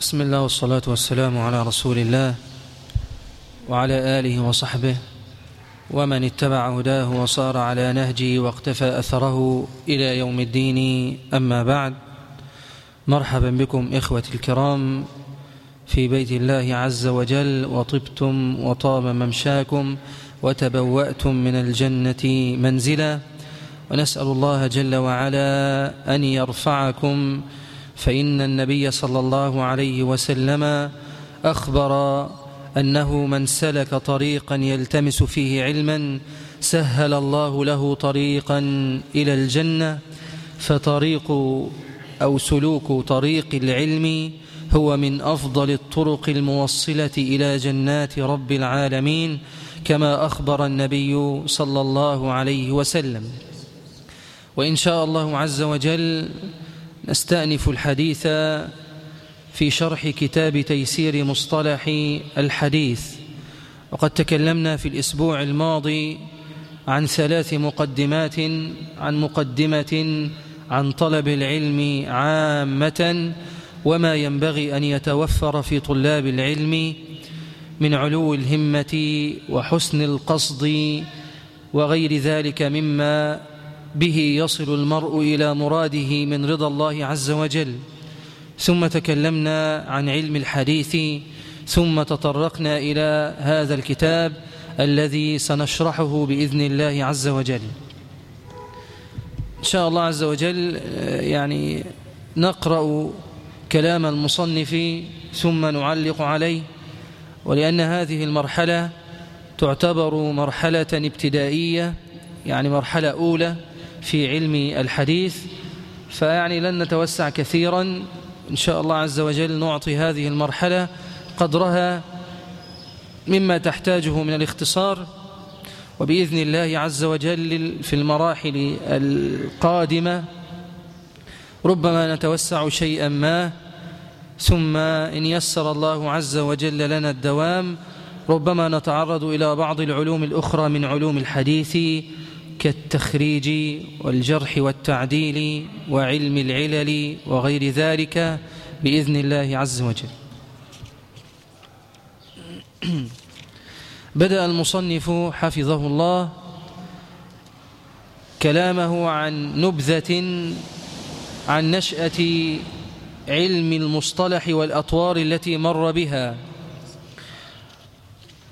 بسم الله والصلاة والسلام على رسول الله وعلى آله وصحبه ومن اتبع هداه وصار على نهجه واقتفى أثره إلى يوم الدين. أما بعد مرحبا بكم إخوتي الكرام في بيت الله عز وجل. وطبتم وطاب ممشاكم وتبوأتم من الجنة منزلا. ونسأل الله جل وعلا أن يرفعكم فإن النبي صلى الله عليه وسلم أخبر أنه من سلك طريقا يلتمس فيه علما سهل الله له طريقا إلى الجنة فطريق أو سلوك طريق العلم هو من أفضل الطرق الموصلة إلى جنات رب العالمين كما أخبر النبي صلى الله عليه وسلم. وإن شاء الله عز وجل نستأنف الحديث في شرح كتاب تيسير مصطلح الحديث. وقد تكلمنا في الأسبوع الماضي عن ثلاث مقدمات عن مقدمة عن طلب العلم عامة وما ينبغي أن يتوفر في طلاب العلم من علو الهمة وحسن القصد وغير ذلك مما به يصل المرء إلى مراده من رضا الله عز وجل. ثم تكلمنا عن علم الحديث ثم تطرقنا إلى هذا الكتاب الذي سنشرحه بإذن الله عز وجل. إن شاء الله عز وجل يعني نقرأ كلام المصنف ثم نعلق عليه. ولأن هذه المرحلة تعتبر مرحلة ابتدائية يعني مرحلة أولى. في علم الحديث فيعني لن نتوسع كثيرا. إن شاء الله عز وجل نعطي هذه المرحلة قدرها مما تحتاجه من الاختصار. وبإذن الله عز وجل في المراحل القادمة ربما نتوسع شيئا ما ثم إن يسر الله عز وجل لنا الدوام ربما نتعرض إلى بعض العلوم الأخرى من علوم الحديث. كالتخريج والجرح والتعديل وعلم العلل وغير ذلك بإذن الله عز وجل. بدأ المصنف حفظه الله كلامه عن نبذة عن نشأة علم المصطلح والأطوار التي مر بها.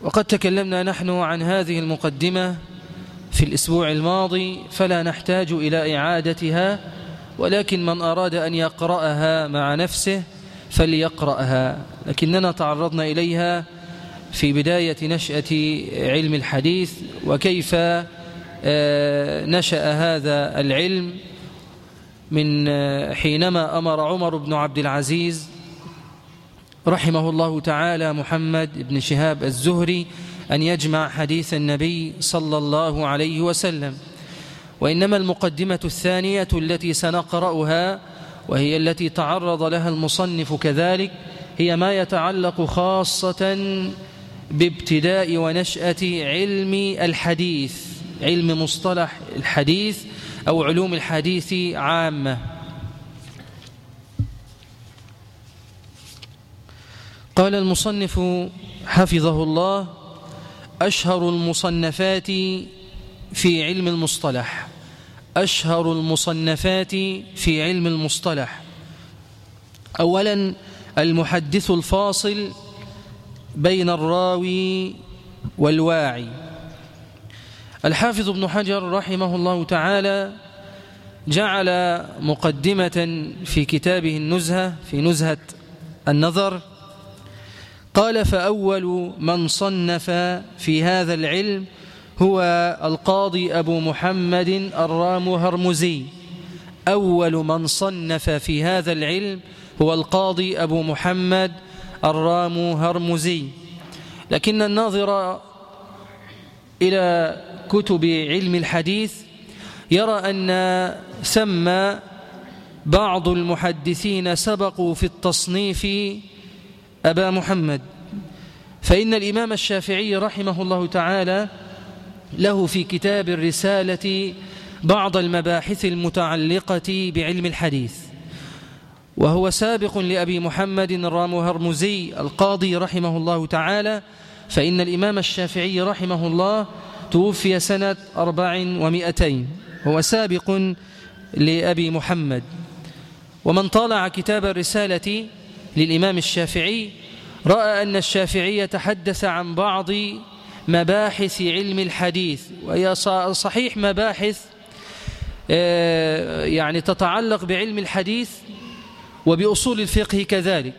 وقد تكلمنا نحن عن هذه المقدمة في الأسبوع الماضي فلا نحتاج إلى إعادتها ولكن من أراد أن يقرأها مع نفسه فليقرأها. لكننا تعرضنا إليها في بداية نشأة علم الحديث وكيف نشأ هذا العلم من حينما أمر عمر بن عبد العزيز رحمه الله تعالى محمد بن شهاب الزهري أن يجمع حديث النبي صلى الله عليه وسلم. وإنما المقدمة الثانية التي سنقرأها وهي التي تعرض لها المصنف كذلك هي ما يتعلق خاصة بابتداء ونشأة علم الحديث علم مصطلح الحديث أو علوم الحديث عامة. قال المصنف حفظه الله أشهر المصنفات في علم المصطلح. أشهر المصنفات في علم المصطلح. أولا المحدث الفاصل بين الراوي والواعي. الحافظ ابن حجر رحمه الله تعالى جعل مقدمة في كتابه النزهة في نزهة النظر قال فأول من صنف في هذا العلم هو القاضي أبو محمد الرام هرمزي. أول من صنف في هذا العلم هو القاضي أبو محمد الرام هرمزي. لكن الناظر إلى كتب علم الحديث يرى أن ثم بعض المحدثين سبقوا في التصنيف أبا محمد. فإن الإمام الشافعي رحمه الله تعالى له في كتاب الرسالة بعض المباحث المتعلقة بعلم الحديث وهو سابق لأبي محمد الرامهرمزي القاضي رحمه الله تعالى. فإن الإمام الشافعي رحمه الله توفي سنة أربع ومئتين هو سابق لأبي محمد. ومن طالع كتاب الرسالة للإمام الشافعي رأى أن الشافعي تحدث عن بعض مباحث علم الحديث وهي صحيح مباحث آه، يعني تتعلق بعلم الحديث وبأصول الفقه كذلك.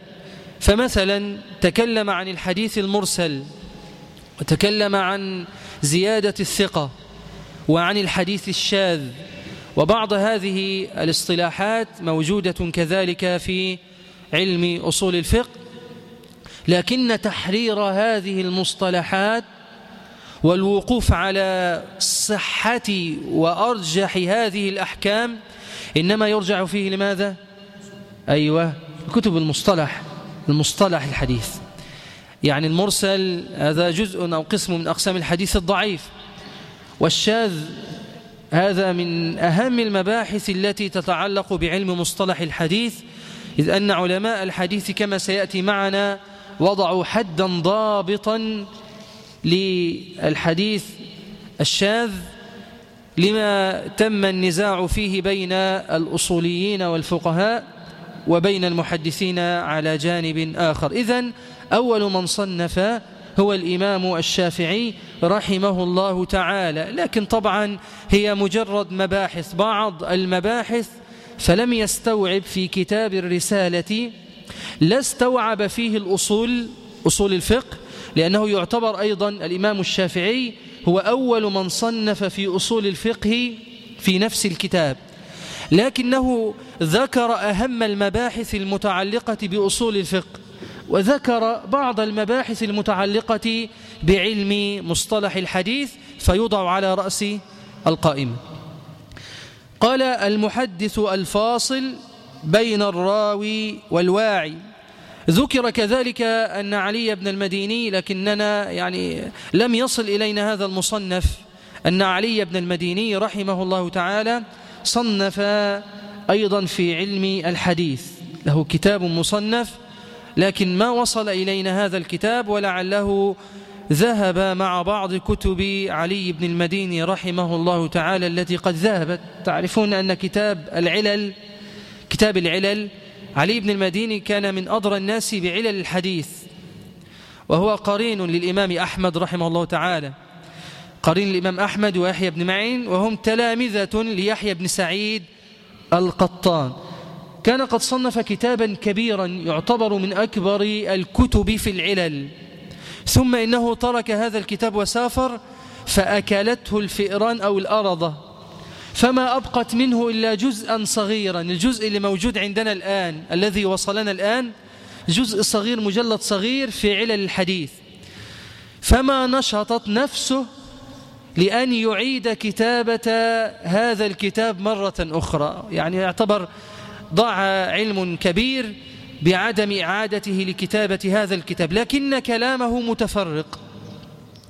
فمثلا تكلم عن الحديث المرسل وتكلم عن زيادة الثقة وعن الحديث الشاذ وبعض هذه الاصطلاحات موجودة كذلك في علم أصول الفقه لكن تحرير هذه المصطلحات والوقوف على صحة وأرجح هذه الأحكام إنما يرجع فيه لماذا؟ أيوة كتب المصطلح المصطلح الحديث يعني المرسل هذا جزء أو قسم من أقسام الحديث الضعيف والشاذ هذا من أهم المباحث التي تتعلق بعلم مصطلح الحديث إذ أن علماء الحديث كما سيأتي معنا وضعوا حدا ضابطا للحديث الشاذ لما تم النزاع فيه بين الأصوليين والفقهاء وبين المحدثين على جانب آخر. إذن أول من صنف هو الإمام الشافعي رحمه الله تعالى. لكن طبعا هي مجرد مباحث. بعض المباحث فلم يستوعب في كتاب الرسالة لا استوعب فيه الأصول أصول الفقه لأنه يعتبر أيضا الإمام الشافعي هو أول من صنف في أصول الفقه في نفس الكتاب. لكنه ذكر أهم المباحث المتعلقة بأصول الفقه وذكر بعض المباحث المتعلقة بعلم مصطلح الحديث فيوضع على رأس القائمة قال المحدث الفاصل بين الراوي والواعي. ذكر كذلك أن علي بن المديني لكننا يعني لم يصل إلينا هذا المصنف أن علي بن المديني رحمه الله تعالى صنف أيضا في علم الحديث. له كتاب مصنف لكن ما وصل إلينا هذا الكتاب ولعله ذهب مع بعض كتب علي بن المديني رحمه الله تعالى التي قد ذهبت. تعرفون أن كتاب العلل كتاب العلل علي بن المديني كان من أضرى الناس بعلل الحديث وهو قرين للإمام أحمد رحمه الله تعالى. قرين الإمام أحمد ويحيى بن معين وهم تلامذة ليحيى بن سعيد القطان. كان قد صنف كتابا كبيرا يعتبر من أكبر الكتب في العلل. ثم إنه ترك هذا الكتاب وسافر فأكلته الفئران أو الأرضة فما أبقت منه إلا جزءا صغيرا. الجزء اللي موجود عندنا الآن الذي وصلنا الآن جزء صغير مجلد صغير في علل الحديث. فما نشطت نفسه لأن يعيد كتابة هذا الكتاب مرة أخرى. يعني يعتبر ضاع علم كبير بعدم إعادته لكتابة هذا الكتاب لكن كلامه متفرق.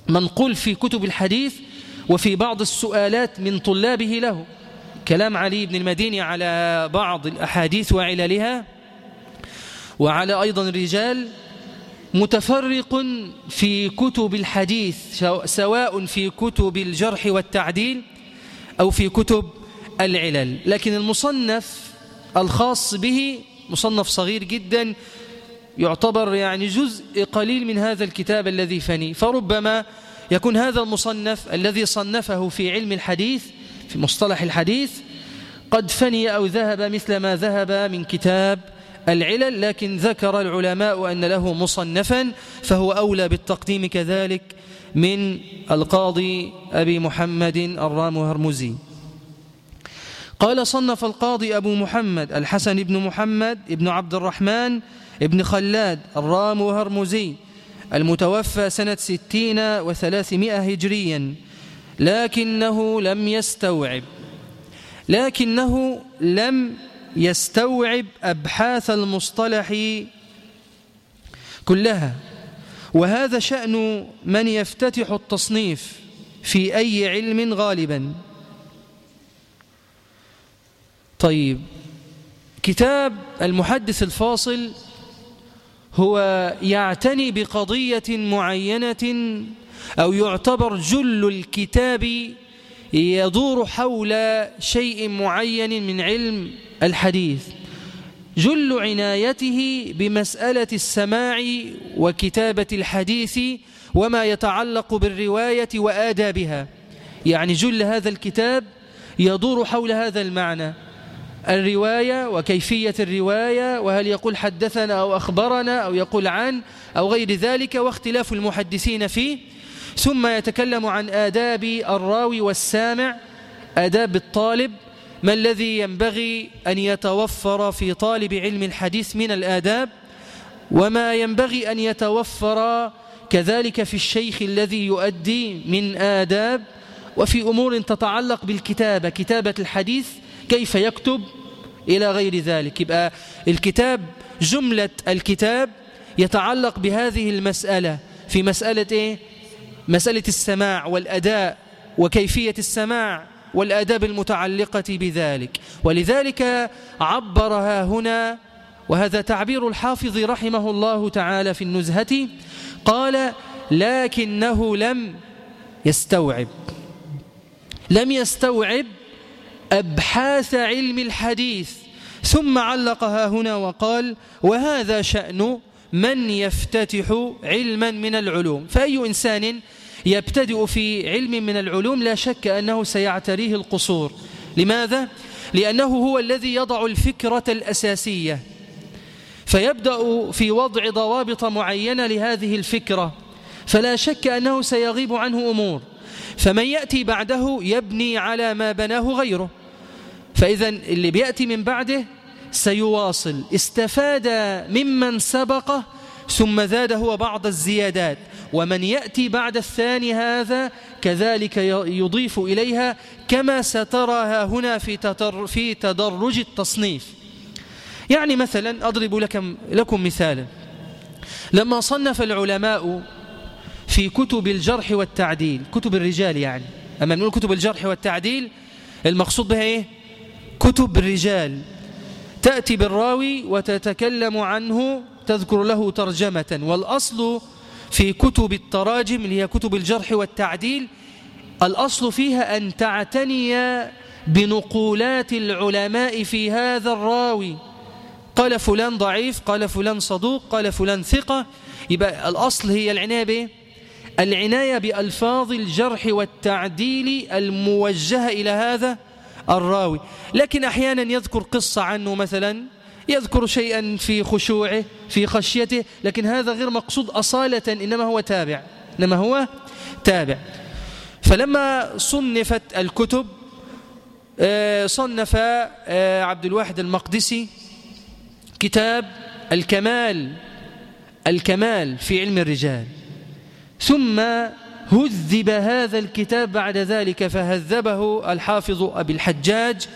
منقول في كتب الحديث وفي بعض السؤالات من طلابه له. كلام علي بن المديني على بعض الأحاديث وعللها. وعلى أيضا الرجال متفرق في كتب الحديث سواء في كتب الجرح والتعديل أو في كتب العلل. لكن المصنف الخاص به مصنف صغير جدا يعتبر يعني جزء قليل من هذا الكتاب الذي فني. فربما يكون هذا المصنف الذي صنفه في علم الحديث في مصطلح الحديث قد فني أو ذهب مثل ما ذهب من كتاب العلل لكن ذكر العلماء أن له مصنفا فهو أولى بالتقديم كذلك من القاضي أبي محمد الرام هرمزي قال صنف القاضي أبو محمد الحسن بن محمد بن عبد الرحمن بن خلاد الرام هرمزي المتوفى سنة ستين وثلاثمائة هجريا لكنه لم يستوعب لكنه لم يستوعب أبحاث المصطلح كلها. وهذا شأن من يفتتح التصنيف في أي علم غالبا. طيب كتاب المحدث الفاصل هو يعتني بقضية معينة أو يعتبر جل الكتاب يدور حول شيء معين من علم الحديث. جل عنايته بمسألة السماع وكتابة الحديث وما يتعلق بالرواية وآدابها. يعني جل هذا الكتاب يدور حول هذا المعنى. الرواية وكيفية الرواية وهل يقول حدثنا أو أخبرنا أو يقول عن أو غير ذلك واختلاف المحدثين فيه. ثم يتكلم عن آداب الراوي والسامع آداب الطالب ما الذي ينبغي أن يتوفر في طالب علم الحديث من الآداب وما ينبغي أن يتوفر كذلك في الشيخ الذي يؤدي من آداب وفي أمور تتعلق بالكتابة كتابة الحديث كيف يكتب إلى غير ذلك. يبقى الكتاب جملة الكتاب يتعلق بهذه المسألة في مسألة إيه؟ مسألة السماع والأداء وكيفية السماع والآداب المتعلقة بذلك. ولذلك عبرها هنا وهذا تعبير الحافظ رحمه الله تعالى في النزهة قال لكنه لم يستوعب. لم يستوعب أبحاث علم الحديث. ثم علقها هنا وقال وهذا شأن من يفتتح علما من العلوم. فأي إنسان يبتدئ في علم من العلوم لا شك أنه سيعتريه القصور. لماذا؟ لأنه هو الذي يضع الفكرة الأساسية. فيبدأ في وضع ضوابط معينة لهذه الفكرة. فلا شك أنه سيغيب عنه أمور. فمن يأتي بعده يبني على ما بناه غيره. فإذا اللي بيأتي من بعده سيواصل. استفاد ممن سبقه ثم زاد هو بعض الزيادات. ومن يأتي بعد الثاني هذا كذلك يضيف إليها كما سترها هنا في, في تدرج التصنيف. يعني مثلا أضرب لكم, لكم مثالا. لما صنف العلماء في كتب الجرح والتعديل كتب الرجال يعني. أما نقول كتب الجرح والتعديل المقصود بها إيه؟ كتب الرجال. تأتي بالراوي وتتكلم عنه تذكر له ترجمة. والأصل في كتب التراجم اللي هي كتب الجرح والتعديل الأصل فيها أن تعتني بنقولات العلماء في هذا الراوي. قال فلان ضعيف قال فلان صدوق قال فلان ثقة. يبقى الأصل هي العناية بإيه؟ العناية بألفاظ الجرح والتعديل الموجهة إلى هذا الراوي. لكن أحيانا يذكر قصة عنه مثلا يذكر شيئا في خشوعه في خشيته لكن هذا غير مقصود أصالة إنما هو تابع. إنما هو تابع. فلما صنفت الكتب آه، صنف آه، عبد الواحد المقدسي كتاب الكمال الكمال في علم الرجال. ثم هذب هذا الكتاب بعد ذلك فهذبه الحافظ أبي الحجاج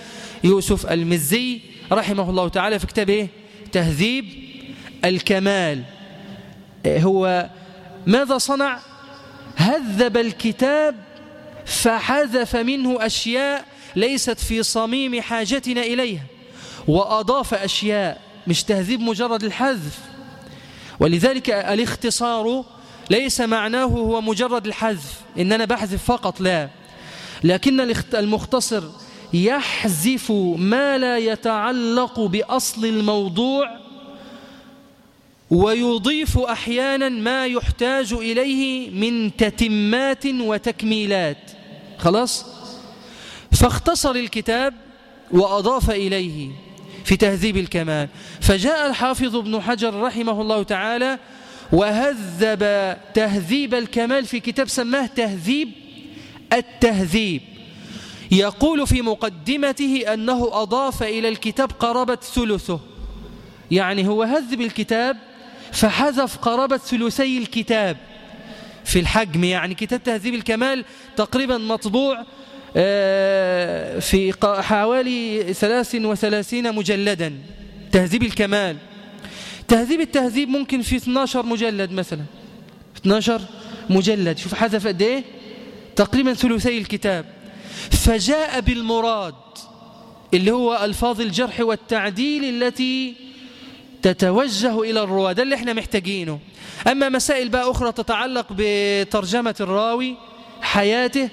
يوسف المزي رحمه الله تعالى في كتابه تهذيب الكمال. هو ماذا صنع؟ هذب الكتاب فحذف منه أشياء ليست في صميم حاجتنا إليها وأضاف أشياء مش تهذيب مجرد الحذف. ولذلك الاختصار ليس معناه هو مجرد الحذف إن أنا بحذف فقط لا. لكن المختصر يحذف ما لا يتعلق بأصل الموضوع ويضيف أحيانا ما يحتاج إليه من تتمات وتكميلات. خلاص؟ فاختصر الكتاب وأضاف إليه في تهذيب الكمال. فجاء الحافظ ابن حجر رحمه الله تعالى وهذب تهذيب الكمال في كتاب سماه تهذيب التهذيب. يقول في مقدمته أنه أضاف إلى الكتاب قرابة ثلثه. يعني هو هذب الكتاب فحذف قرابة ثلثي الكتاب. في الحجم يعني كتاب تهذيب الكمال تقريبا مطبوع آه، في حوالي 33 مجلدا. تهذيب الكمال. تهذيب التهذيب ممكن في 12 مجلد مثلا. 12 مجلد. شوف حذف قد إيه؟ تقريبا ثلثي الكتاب. فجاء بالمراد اللي هو ألفاظ الجرح والتعديل التي تتوجه إلى الرواة. ده اللي إحنا محتاجينه. أما مسائل بقى أخرى تتعلق بترجمة الراوي حياته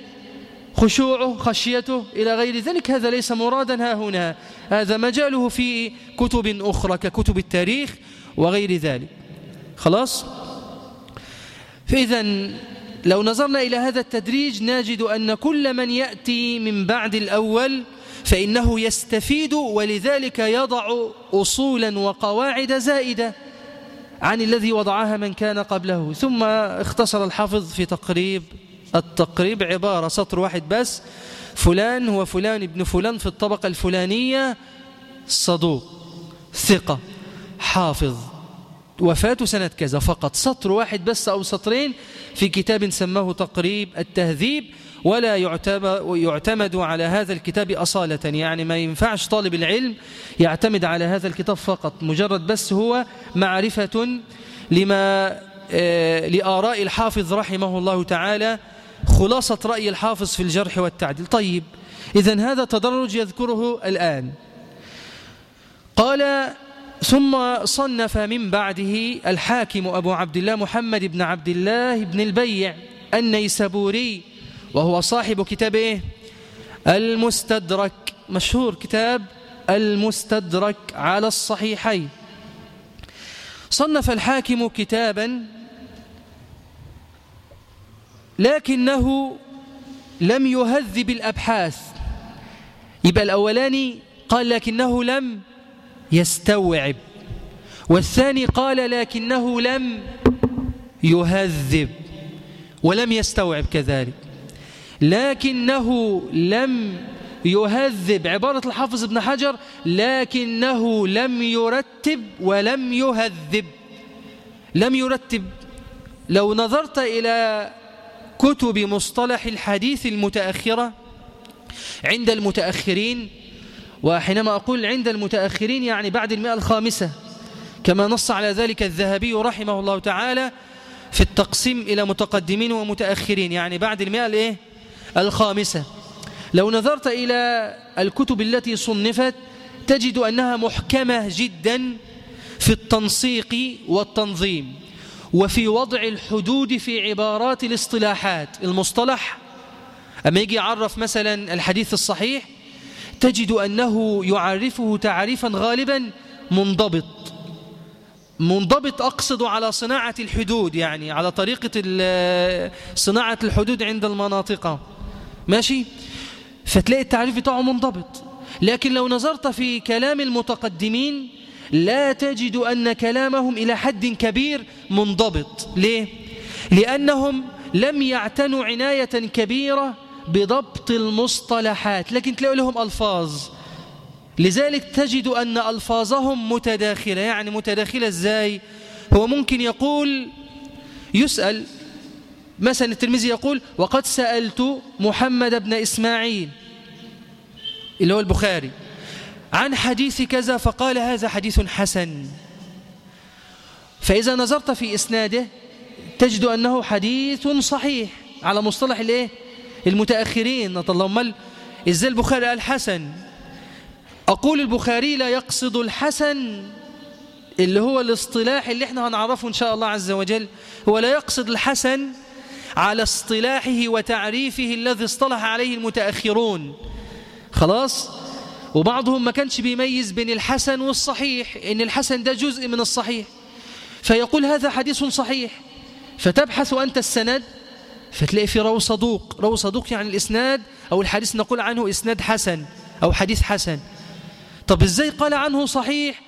خشوعه خشيته إلى غير ذلك هذا ليس مرادا ها هنا. هذا مجاله في كتب أخرى ككتب التاريخ وغير ذلك. خلاص؟ فإذا لو نظرنا إلى هذا التدريج نجد أن كل من يأتي من بعد الأول فإنه يستفيد ولذلك يضع أصولا وقواعد زائدة عن الذي وضعها من كان قبله. ثم اختصر الحافظ في تقريب التقريب عبارة سطر واحد بس. فلان هو فلان ابن فلان في الطبقة الفلانية صدوق ثقة. حافظ. وفاته سنة كذا فقط سطر واحد بس أو سطرين في كتاب سماه تقريب التهذيب ولا يعتمد على هذا الكتاب أصالة. يعني ما ينفعش طالب العلم يعتمد على هذا الكتاب فقط. مجرد بس هو معرفة لما آه، لآراء الحافظ رحمه الله تعالى خلاصة رأي الحافظ في الجرح والتعديل. طيب إذا هذا تدرج يذكره الآن. قال ثم صنف من بعده الحاكم أبو عبد الله محمد بن عبد الله بن البيع النيسابوري وهو صاحب كتابه المستدرك مشهور كتاب المستدرك على الصحيحين. صنف الحاكم كتابا لكنه لم يهذب الأبحاث. يبقى الأولاني قال لكنه لم يستوعب. والثاني قال لكنه لم يهذب ولم يستوعب كذلك. لكنه لم يهذب. عبارة الحافظ ابن حجر لكنه لم يرتب ولم يهذب. لم يرتب. لو نظرت إلى كتب مصطلح الحديث المتأخرة عند المتأخرين وحينما أقول عند المتأخرين يعني بعد المئة الخامسة كما نص على ذلك الذهبي رحمه الله تعالى في التقسيم إلى متقدمين ومتأخرين يعني بعد المئة الإيه؟ الخامسة. لو نظرت إلى الكتب التي صنفت تجد أنها محكمة جدا في التنسيق والتنظيم وفي وضع الحدود في عبارات الاصطلاحات. المصطلح؟ أما يجي يعرف مثلا الحديث الصحيح تجد أنه يعرفه تعريفا غالبا منضبط. منضبط أقصد على صناعة الحدود يعني على طريقة صناعة الحدود عند المناطق. ماشي؟ فتلاقي التعريف بتاعه منضبط. لكن لو نظرت في كلام المتقدمين لا تجد أن كلامهم إلى حد كبير منضبط. ليه؟ لأنهم لم يعتنوا عناية كبيرة بضبط المصطلحات لكن تلاقوا لهم ألفاظ. لذلك تجد أن ألفاظهم متداخلة. يعني متداخلة إزاي؟ هو ممكن يقول يسأل. مثلا الترمذي يقول وقد سألت محمد بن إسماعيل اللي هو البخاري عن حديث كذا فقال هذا حديث حسن. فإذا نظرت في إسناده تجد أنه حديث صحيح على مصطلح الإيه؟ المتأخرين اللهم إزاي البخاري قال حسن؟ أقول البخاري لا يقصد الحسن اللي هو الاصطلاح اللي إحنا هنعرفه إن شاء الله عز وجل هو لا يقصد الحسن على اصطلاحه وتعريفه الذي اصطلح عليه المتأخرون. خلاص؟ وبعضهم ما كانش بيميز بين الحسن والصحيح إن الحسن ده جزء من الصحيح. فيقول هذا حديث صحيح. فتبحث أنت السند فتلاقي في رو صدوق. رو صدوق يعني الإسناد أو الحديث نقول عنه إسناد حسن أو حديث حسن. طب إزاي قال عنه صحيح؟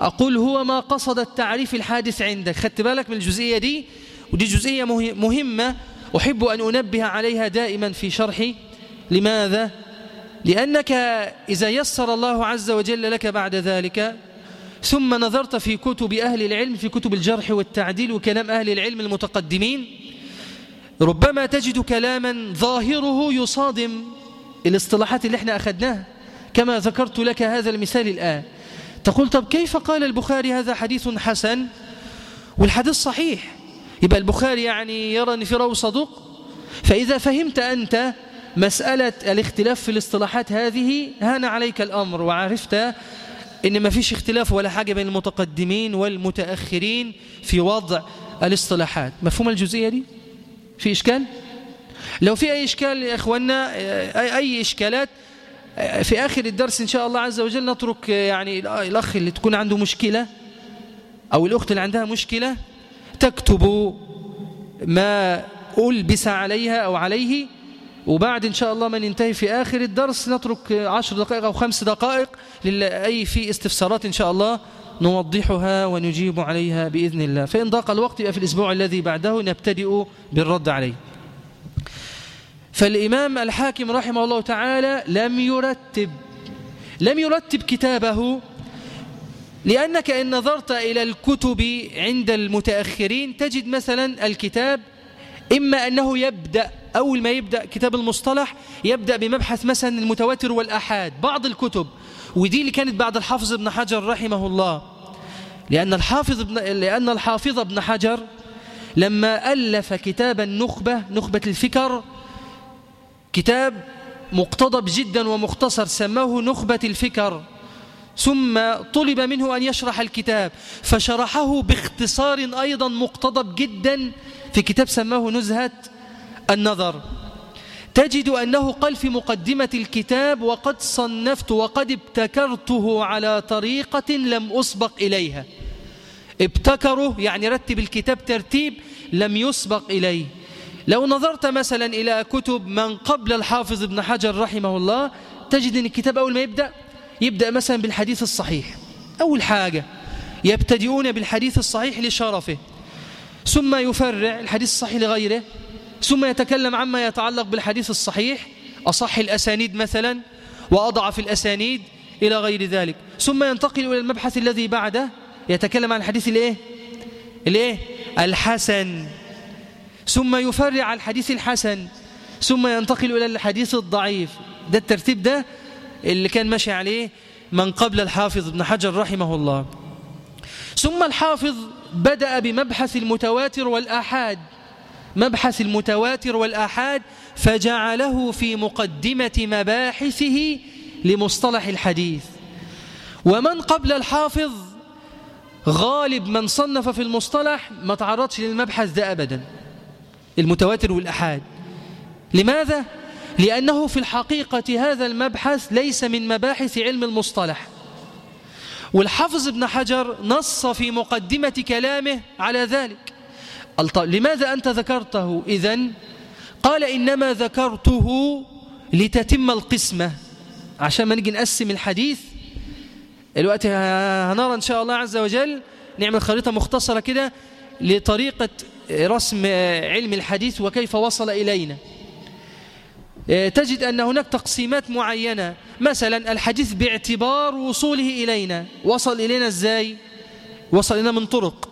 أقول هو ما قصد التعريف الحادث عندك خدت بالك من الجزئية دي؟ ودي جزئية مهمة. أحب أن أنبه عليها دائما في شرحي. لماذا؟ لأنك إذا يسر الله عز وجل لك بعد ذلك ثم نظرت في كتب أهل العلم في كتب الجرح والتعديل وكلام أهل العلم المتقدمين ربما تجد كلاما ظاهره يصادم. الاصطلاحات اللي إحنا أخذناها كما ذكرت لك هذا المثال الآن. تقول طب كيف قال البخاري هذا حديث حسن؟ والحديث صحيح. يبقى البخاري يعني يرى أن في رو صدوق؟ فإذا فهمت أنت مسألة الاختلاف في الاصطلاحات هذه هان عليك الأمر وعرفت إن ما فيش اختلاف ولا حاجة بين المتقدمين والمتأخرين في وضع الاصطلاحات. مفهوم الجزئية دي؟ في إشكال؟ لو في أي إشكال يا إخوانا أي إشكالات في آخر الدرس إن شاء الله عز وجل نترك يعني الأخ اللي تكون عنده مشكلة أو الأخت اللي عندها مشكلة تكتب ما ألبس عليها أو عليه وبعد إن شاء الله ما ننتهي في آخر الدرس نترك عشر دقائق أو خمس دقائق لأي في استفسارات إن شاء الله نوضحها ونجيب عليها بإذن الله. فإن ضاق الوقت في الأسبوع الذي بعده نبتدئ بالرد عليه. فالإمام الحاكم رحمه الله تعالى لم يرتب لم يرتب كتابه لأنك إن نظرت إلى الكتب عند المتأخرين تجد مثلا الكتاب إما أنه يبدأ أول ما يبدأ كتاب المصطلح يبدأ بمبحث مثلا المتواتر والأحاد بعض الكتب ودي اللي كانت بعد الحافظ ابن حجر رحمه الله. لأن الحافظ ابن, لأن الحافظ ابن حجر لما ألف كتاب النخبة نخبة الفكر كتاب مقتضب جدا ومختصر سماه نخبة الفكر. ثم طلب منه أن يشرح الكتاب فشرحه باختصار أيضا مقتضب جدا في كتاب سماه نزهة النظر. تجد أنه قال في مقدمة الكتاب وقد صنفت وقد ابتكرته على طريقة لم أسبق إليها. ابتكره يعني رتب الكتاب ترتيب لم يسبق إليه. لو نظرت مثلا إلى كتب من قبل الحافظ ابن حجر رحمه الله تجد أن الكتاب أول ما يبدأ يبدأ مثلا بالحديث الصحيح. أول حاجة يبتدئون بالحديث الصحيح لشرفه ثم يفرع الحديث الصحيح لغيره. ثم يتكلم عما يتعلق بالحديث الصحيح أصح الأسانيد مثلا وأضعف الأسانيد إلى غير ذلك. ثم ينتقل إلى المبحث الذي بعده يتكلم عن الحديث الإيه؟ الإيه؟ الحسن. ثم يفرع الحديث الحسن. ثم ينتقل إلى الحديث الضعيف. ده الترتيب ده اللي كان ماشي عليه من قبل الحافظ ابن حجر رحمه الله. ثم الحافظ بدأ بمبحث المتواتر والآحاد. مبحث المتواتر والآحاد فجعله في مقدمة مباحثه لمصطلح الحديث. ومن قبل الحافظ غالب من صنف في المصطلح ما تعرضش للمبحث ده أبدا. المتواتر والأحاد. لماذا؟ لأنه في الحقيقة هذا المبحث ليس من مباحث علم المصطلح. والحافظ ابن حجر نص في مقدمة كلامه على ذلك. لماذا أنت ذكرته إذن؟ قال إنما ذكرته لتتم القسمة. عشان ما نجي نقسم الحديث. الوقت هنرى إن شاء الله عز وجل نعمل خريطة مختصرة كده لطريقة رسم علم الحديث وكيف وصل إلينا. تجد أن هناك تقسيمات معينة. مثلا الحديث باعتبار وصوله إلينا. وصل إلينا إزاي؟ وصل إلينا من طرق.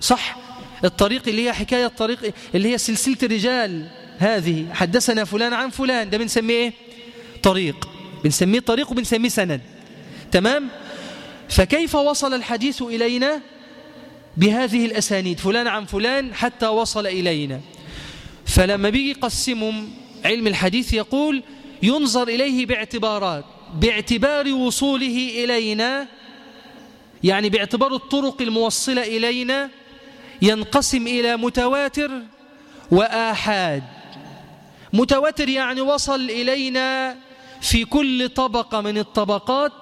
صح؟ الطريق اللي هي حكاية الطريق اللي هي سلسلة الرجال هذه. حدثنا فلان عن فلان. ده بنسميه إيه؟ طريق. بنسميه طريق وبنسميه سند. تمام؟ فكيف وصل الحديث إلينا بهذه الأسانيد؟ فلان عن فلان حتى وصل إلينا. فلما بيجي يقسمهم علم الحديث يقول ينظر إليه باعتبارات باعتبار وصوله إلينا يعني باعتبار الطرق الموصلة إلينا ينقسم إلى متواتر وآحاد. متواتر يعني وصل إلينا في كل طبقة من الطبقات.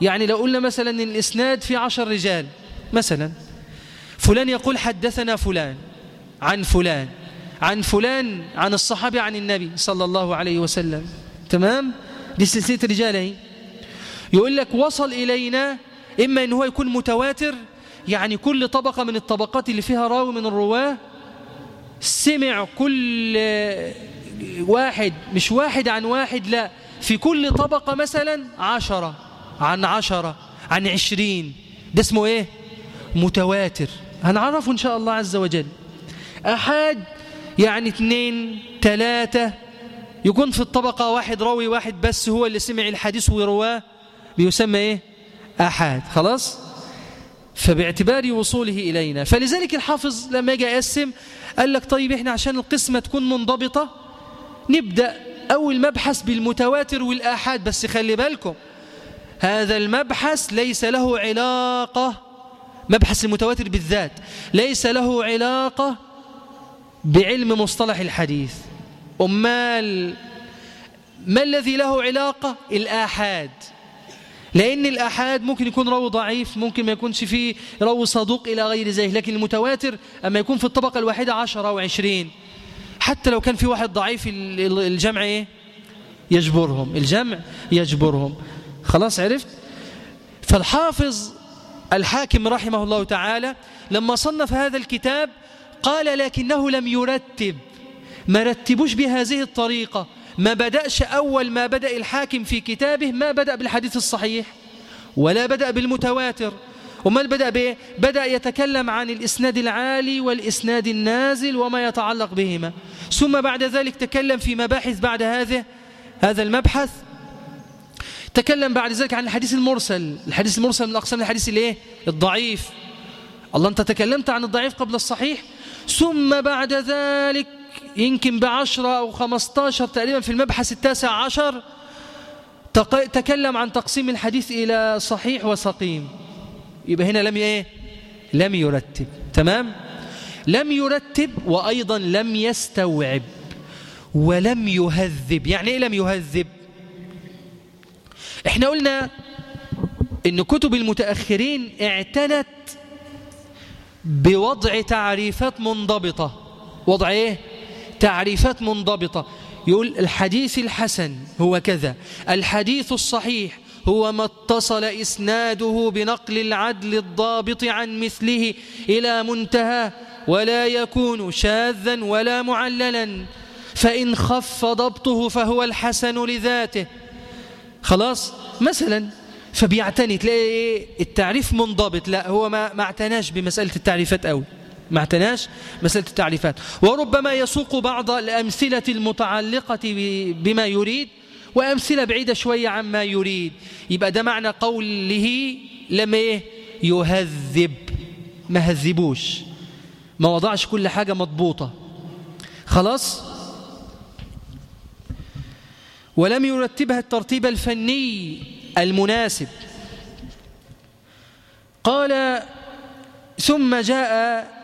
يعني لو قلنا مثلا الإسناد في عشر رجال مثلا فلان يقول حدثنا فلان عن فلان عن فلان عن الصحابي عن النبي صلى الله عليه وسلم. تمام؟ دي سلسلة رجاله يقول لك وصل إلينا إما أنه يكون متواتر يعني كل طبقة من الطبقات اللي فيها راوي من الرواة سمع كل واحد مش واحد عن واحد لا في كل طبقة مثلا عشرة عن عشرة عن عشرين. ده اسمه إيه؟ متواتر. هنعرفه إن شاء الله عز وجل. أحد يعني اثنين ثلاثة. يكون في الطبقة واحد راوي واحد بس هو اللي سمع الحديث ورواه بيسمى إيه؟ أحد. خلاص؟ فباعتبار وصوله إلينا. فلذلك الحافظ لما يجي يقسم قال لك طيب إحنا عشان القسمة تكون منضبطة نبدأ أول مبحث بالمتواتر والآحاد. بس خلي بالكم هذا المبحث ليس له علاقة مبحث المتواتر بالذات ليس له علاقة بعلم مصطلح الحديث. أمال ما الذي له علاقة؟ الآحاد. لأن الآحاد ممكن يكون راوي ضعيف ممكن ما يكونش فيه راوي صدوق إلى غير ذلك لكن المتواتر أما يكون في الطبقة الواحدة عشرة أو عشرين حتى لو كان في واحد ضعيف الجمع إيه؟ يجبرهم. الجمع يجبرهم. خلاص عرفت؟ فالحافظ الحاكم رحمه الله تعالى لما صنف هذا الكتاب قال لكنه لم يرتب ما رتبوش بهذه الطريقة. ما بدأش أول ما بدأ الحاكم في كتابه ما بدأ بالحديث الصحيح ولا بدأ بالمتواتر. وما بدأ بإيه؟ بدأ يتكلم عن الإسناد العالي والإسناد النازل وما يتعلق بهما. ثم بعد ذلك تكلم في مباحث بعد هذا هذا المبحث. تكلم بعد ذلك عن الحديث المرسل. الحديث المرسل من أقسام الحديث الايه الضعيف. الله أنت تكلمت عن الضعيف قبل الصحيح. ثم بعد ذلك يمكن بعشرة أو خمستاشر تقريبا في المبحث التاسع عشر. تكلم عن تقسيم الحديث إلى صحيح وسقيم. يبقى هنا لم إيه؟ لم يرتب. تمام؟ لم يرتب وأيضا لم يستوعب ولم يهذب. يعني إيه لم يهذب؟ إحنا قلنا إن كتب المتأخرين اعتنت بوضع تعريفات منضبطة. وضع إيه؟ تعريفات منضبطة. يقول الحديث الحسن هو كذا الحديث الصحيح هو ما اتصل إسناده بنقل العدل الضابط عن مثله إلى منتهى ولا يكون شاذا ولا معللا. فإن خف ضبطه فهو الحسن لذاته. خلاص؟ مثلا فبيعتني تلاقي إيه؟ التعريف منضبط. لا هو ما, ما اعتناش بمسألة التعريفات أوي. ما اعتناش مسألة التعريفات. وربما يسوق بعض الأمثلة المتعلقة بما يريد وأمثلة بعيدة شوية عما يريد. يبقى ده معنى قوله لما إيه؟ يهذب. ما هذبوش. ما وضعش كل حاجة مضبوطة. خلاص؟ ولم يرتبها الترتيب الفني المناسب. قال ثم جاء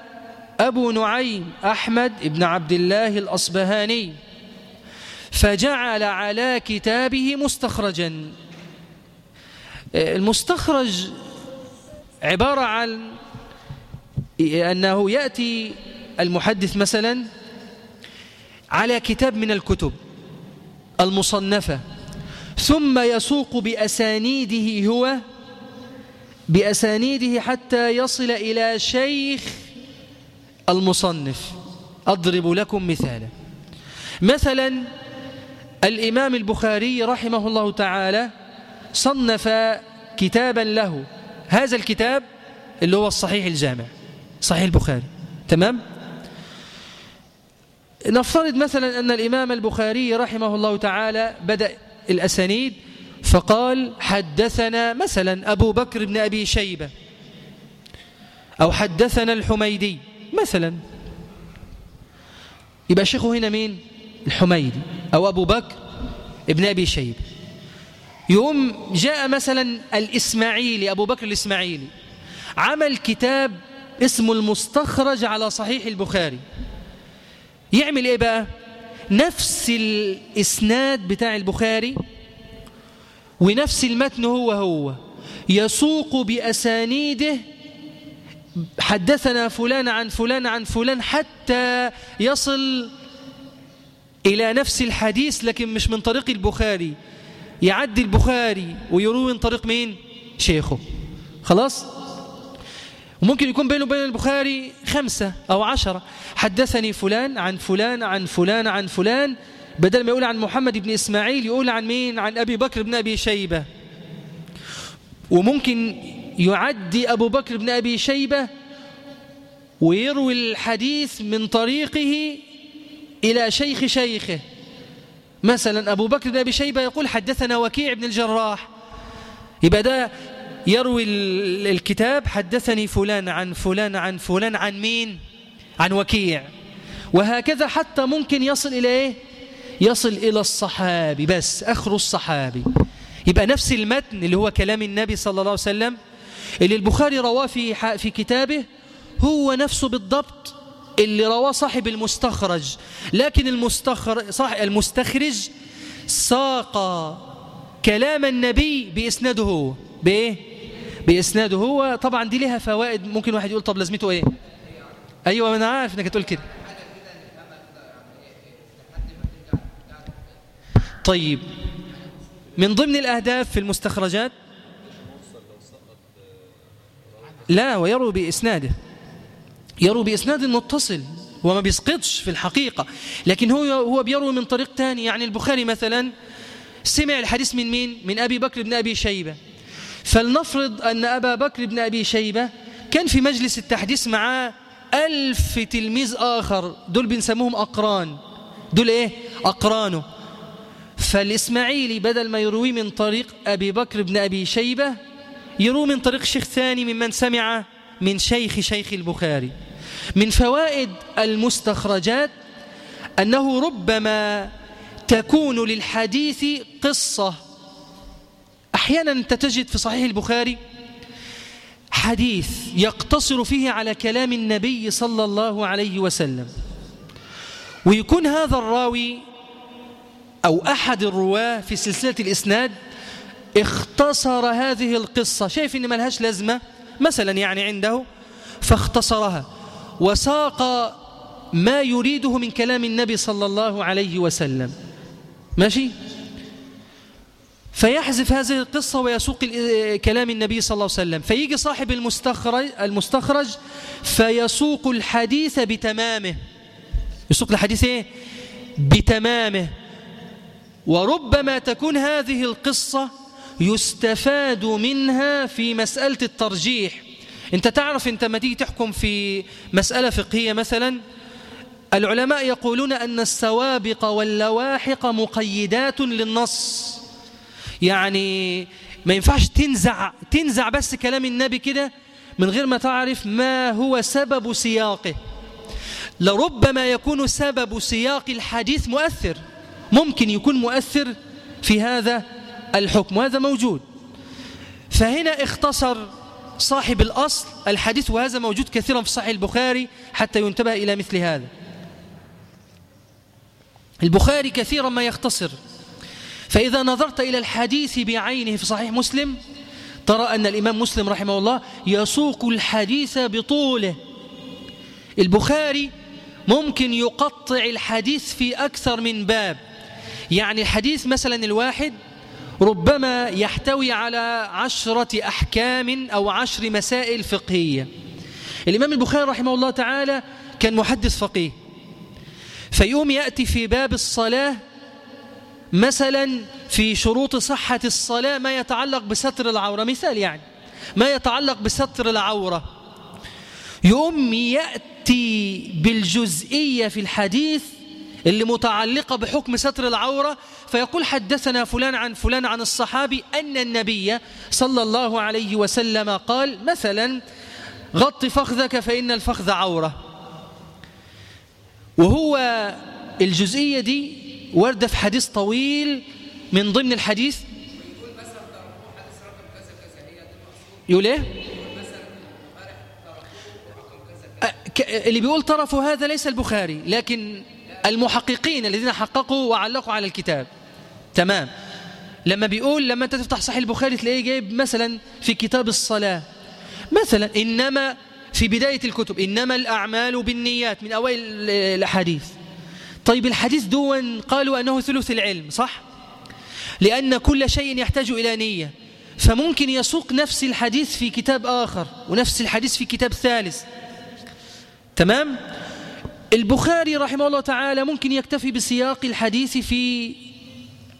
أبو نعيم أحمد بن عبد الله الأصبهاني فجعل على كتابه مستخرجا. المستخرج عبارة عن أنه يأتي المحدث مثلا على كتاب من الكتب المصنفة ثم يسوق بأسانيده هو بأسانيده حتى يصل إلى شيخ المصنف. أضرب لكم مثالا. مثلا الإمام البخاري رحمه الله تعالى صنف كتابا له. هذا الكتاب اللي هو الصحيح الجامع صحيح البخاري. تمام؟ نفترض مثلا أن الإمام البخاري رحمه الله تعالى بدأ الأسانيد فقال حدثنا مثلا أبو بكر بن أبي شيبة أو حدثنا الحميدي مثلا. يبقى شيخه هنا مين؟ الحميدي أو أبو بكر ابن أبي شيبة يوم جاء مثلا الإسماعيلي أبو بكر الإسماعيلي. عمل كتاب اسمه المستخرج على صحيح البخاري. يعمل إيه بقى؟ نفس الإسناد بتاع البخاري ونفس المتن هو هو. يسوق بأسانيده حدثنا فلان عن فلان عن فلان حتى يصل إلى نفس الحديث لكن مش من طريق البخاري. يعدي البخاري ويروي من طريق مين؟ شيخه. خلاص؟ وممكن يكون بينه وبين البخاري خمسة أو عشرة. حدثني فلان عن فلان عن فلان عن فلان بدل ما يقول عن محمد بن إسماعيل يقول عن مين؟ عن أبي بكر بن أبي شيبة. وممكن يعدي أبو بكر بن أبي شيبة ويروي الحديث من طريقه إلى شيخ شيخه. مثلا أبو بكر بن أبي شيبة يقول حدثنا وكيع بن الجراح. يبقى ده يروي الكتاب حدثني فلان عن فلان عن فلان عن مين؟ عن وكيع. وهكذا حتى ممكن يصل إلى إيه؟ يصل إلى الصحابي. بس أخر الصحابي. يبقى نفس المتن اللي هو كلام النبي صلى الله عليه وسلم اللي البخاري رواه في, في كتابه هو نفسه بالضبط اللي رواه صاحب المستخرج. لكن المستخرج, صاحب المستخرج ساق كلام النبي بإسناده. هو بإيه؟ بإسناده. هو طبعا دي لها فوائد ممكن واحد يقول طب لازمته إيه؟ أيوة أنا عارف أنك تقول كده. طيب من ضمن الأهداف في المستخرجات لا ويروي بإسناده. يروي بإسناد متصل وما بيسقطش في الحقيقة. لكن هو هو بيروي من طريق تاني. يعني البخاري مثلا سمع الحديث من مين؟ من أبي بكر بن أبي شيبة. فلنفرض أن أبا بكر بن أبي شيبة كان في مجلس التحديث معاه ألف تلميذ آخر. دول بنسموهم أقران. دول إيه؟ أقرانه. فالإسماعيلي بدل ما يروي من طريق أبي بكر بن أبي شيبة يروي من طريق شيخ ثاني ممن سمع من شيخ شيخ البخاري. من فوائد المستخرجات أنه ربما تكون للحديث قصة. أحيانا أنت تجد في صحيح البخاري حديث يقتصر فيه على كلام النبي صلى الله عليه وسلم. ويكون هذا الراوي أو أحد الرواة في سلسلة الإسناد اختصر هذه القصة. شايف إن ملهاش لازمة؟ مثلا يعني عنده فاختصرها. وساق ما يريده من كلام النبي صلى الله عليه وسلم. ماشي؟ فيحذف هذه القصة ويسوق كلام النبي صلى الله عليه وسلم. فيجي صاحب المستخرج, المستخرج فيسوق الحديث بتمامه. يسوق الحديث إيه؟ بتمامه. وربما تكون هذه القصة يستفاد منها في مسألة الترجيح. انت تعرف انت ما تيجي تحكم في مسألة فقهية مثلا؟ العلماء يقولون أن السوابق واللواحق مقيدات للنص. يعني ما ينفعش تنزع تنزع بس كلام النبي كده من غير ما تعرف ما هو سبب سياقه. لربما يكون سبب سياق الحديث مؤثر. ممكن يكون مؤثر في هذا الحكم وهذا موجود. فهنا اختصر صاحب الأصل الحديث وهذا موجود كثيرا في صحيح البخاري حتى ينتبه إلى مثل هذا. البخاري كثيرا ما يختصر. فإذا نظرت إلى الحديث بعينه في صحيح مسلم ترى أن الإمام مسلم رحمه الله يسوق الحديث بطوله. البخاري ممكن يقطع الحديث في أكثر من باب. يعني الحديث مثلا الواحد ربما يحتوي على عشرة أحكام أو عشر مسائل فقهية. الإمام البخاري رحمه الله تعالى كان محدث فقيه. فيقوم يأتي في باب الصلاة مثلا في شروط صحة الصلاة ما يتعلق بستر العورة. مثال يعني ما يتعلق بستر العورة. يقوم يأتي بالجزئية في الحديث اللي متعلقة بحكم ستر العورة فيقول حدثنا فلان عن فلان عن الصحابي أن النبي صلى الله عليه وسلم قال مثلا غط فخذك فإن الفخذ عورة. وهو الجزئية دي وردة في حديث طويل من ضمن الحديث. يقول إيه؟ اللي بيقول طرفه هذا ليس البخاري لكن المحققين الذين حققوا وعلقوا على الكتاب. تمام. لما بيقول لما انت تفتح صحيح البخاري تلاقيه جايب مثلا في كتاب الصلاة. مثلا إنما في بداية الكتب إنما الأعمال بالنيات من أوائل الأحاديث. طيب الحديث دون قالوا أنه ثلث العلم صح؟ لأن كل شيء يحتاج إلى نية. فممكن يسوق نفس الحديث في كتاب آخر ونفس الحديث في كتاب ثالث. تمام؟ البخاري رحمه الله تعالى ممكن يكتفي بسياق الحديث في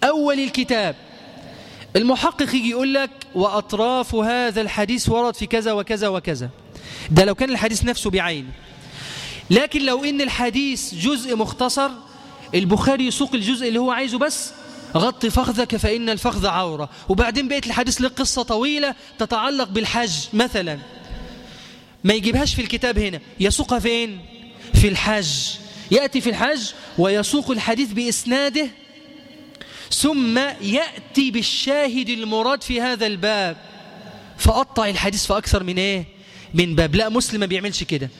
أول الكتاب. المحقق يجي يقول لك وأطراف هذا الحديث ورد في كذا وكذا وكذا. ده لو كان الحديث نفسه بعينه لكن لو إن الحديث جزء مختصر البخاري يسوق الجزء اللي هو عايزه بس غط فخذك فإن الفخذ عورة. وبعدين بقيت الحديث له قصة طويلة تتعلق بالحج مثلا. ما يجيبهاش في الكتاب هنا. يسوقها فين؟ في الحج. يأتي في الحج ويسوق الحديث بإسناده ثم يأتي بالشاهد المراد في هذا الباب. فأقطع الحديث في أكثر من إيه؟ من باب. لا مسلم ما بيعملش كده.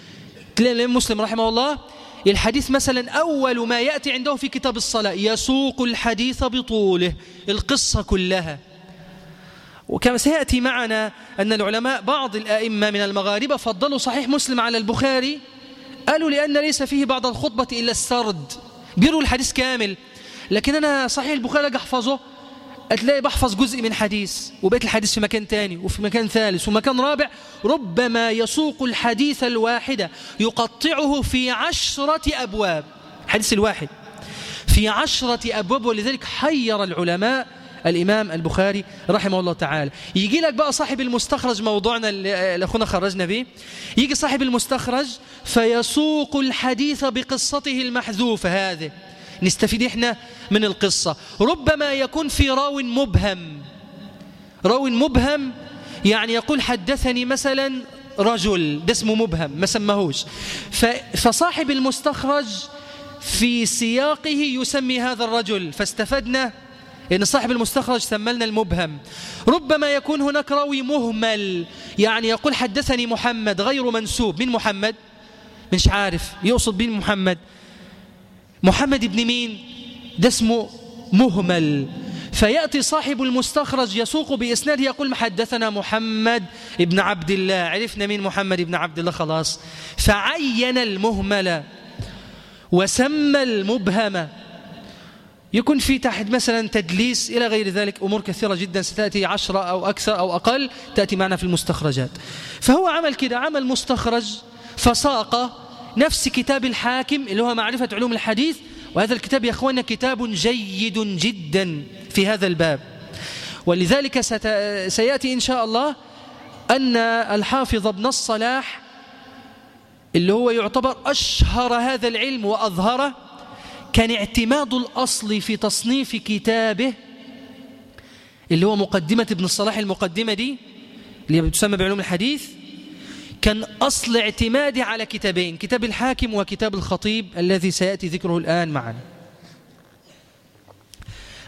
تلاقي مسلم رحمه الله الحديث مثلا أول ما يأتي عنده في كتاب الصلاة يسوق الحديث بطوله. القصة كلها. وكما سيأتي معنا أن العلماء بعض الأئمة من المغاربة فضلوا صحيح مسلم على البخاري قالوا لأن ليس فيه بعد الخطبة إلا السرد. بيروا الحديث كامل. لكن أنا صحيح البخاري أجي أحفظه هتلاقي بحفظ جزء من حديث وبقيت الحديث في مكان تاني وفي مكان ثالث ومكان رابع. ربما يسوق الحديث الواحدة يقطعه في عشرة أبواب. الحديث الواحد. في عشرة أبواب ولذلك حير العلماء الإمام البخاري رحمه الله تعالى. يجي لك بقى صاحب المستخرج موضوعنا اللي أخونا خرجنا به يجي صاحب المستخرج فيسوق الحديث بقصته المحذوفة هذه. نستفيد إحنا من القصة. ربما يكون في راو مبهم. راو مبهم يعني يقول حدثني مثلا رجل ده اسمه مبهم ما سمهوش. فصاحب المستخرج في سياقه يسمي هذا الرجل. فاستفدنا إن صاحب المستخرج سملنا المبهم. ربما يكون هناك راوي مهمل يعني يقول حدثني محمد غير منسوب. من محمد؟ مش عارف. يقصد بين محمد؟ محمد ابن مين؟ ده اسمه مهمل. فيأتي صاحب المستخرج يسوق بإسناده يقول حدثنا محمد ابن عبد الله. عرفنا مين محمد ابن عبد الله؟ خلاص. فعين المهمل وسمى المبهم. يكون في تحت مثلا تدليس إلى غير ذلك أمور كثيرة جدا ستأتي عشرة أو أكثر أو أقل تأتي معنا في المستخرجات. فهو عمل كده عمل مستخرج فساق نفس كتاب الحاكم اللي هو معرفة علوم الحديث وهذا الكتاب يا أخوانا كتاب جيد جدا في هذا الباب. ولذلك سيأتي إن شاء الله أن الحافظ ابن الصلاح اللي هو يعتبر أشهر هذا العلم وأظهره كان اعتماد الأصل في تصنيف كتابه اللي هو مقدمة ابن الصلاح المقدمة دي اللي بتسمى بعلوم الحديث كان أصل اعتمادي على كتابين كتاب الحاكم وكتاب الخطيب الذي سيأتي ذكره الآن معنا.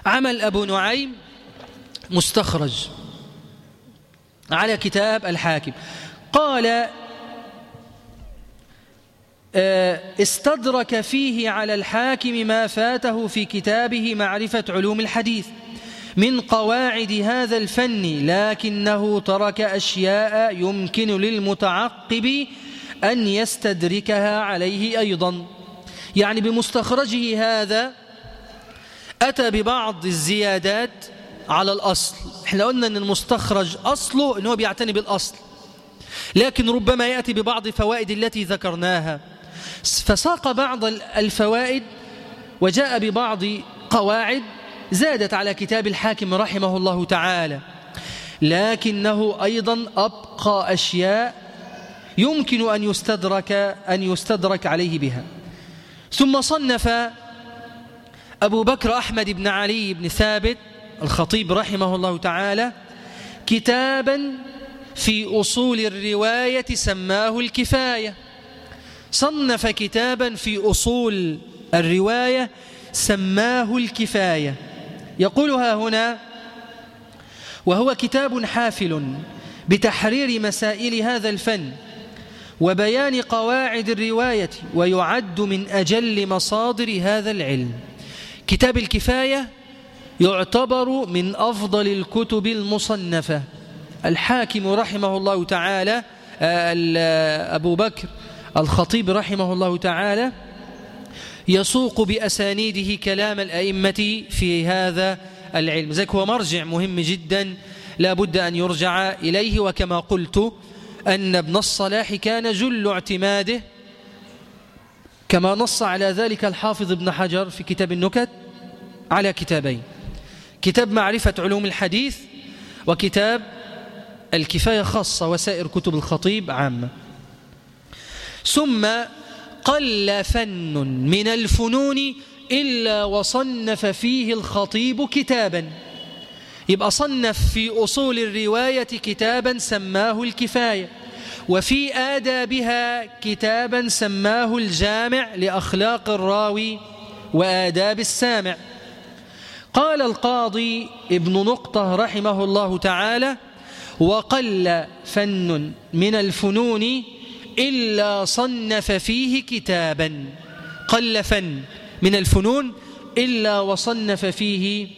عمل أبو نعيم مستخرج على كتاب الحاكم. قال استدرك فيه على الحاكم ما فاته في كتابه معرفة علوم الحديث. من قواعد هذا الفن لكنه ترك أشياء يمكن للمتعقب أن يستدركها عليه أيضا. يعني بمستخرجه هذا أتى ببعض الزيادات على الأصل. إحنا قلنا أن المستخرج أصله أنه بيعتني بالأصل. لكن ربما يأتي ببعض فوائد التي ذكرناها. فساق بعض الفوائد وجاء ببعض قواعد زادت على كتاب الحاكم رحمه الله تعالى. لكنه أيضا أبقى أشياء يمكن أن يستدرك أن يستدرك عليه بها. ثم صنف أبو بكر أحمد بن علي بن ثابت الخطيب رحمه الله تعالى كتابا في أصول الرواية سماه الكفاية. صنف كتابا في أصول الرواية سماه الكفاية. يقولها هنا وهو كتاب حافل بتحرير مسائل هذا الفن وبيان قواعد الرواية ويعد من أجل مصادر هذا العلم. كتاب الكفاية يعتبر من أفضل الكتب المصنفة. الحاكم رحمه الله تعالى آه، أبو بكر الخطيب رحمه الله تعالى يسوق بأسانيده كلام الأئمة في هذا العلم. ذلك هو مرجع مهم جدا. لا بد أن يرجع إليه وكما قلت أن ابن الصلاح كان جل اعتماده. كما نص على ذلك الحافظ ابن حجر في كتاب النكت على كتابين كتاب معرفة علوم الحديث وكتاب الكفاية خاصة وسائر كتب الخطيب عامة. ثم قل فن من الفنون إلا وصنف فيه الخطيب كتابا. يبقى صنف في أصول الرواية كتابا سماه الكفاية وفي آدابها كتابا سماه الجامع لأخلاق الراوي وآداب السامع. قال القاضي ابن نقطة رحمه الله تعالى وقل فن من الفنون إلا صنف فيه كتابا قل فن من الفنون إلا وصنف فيه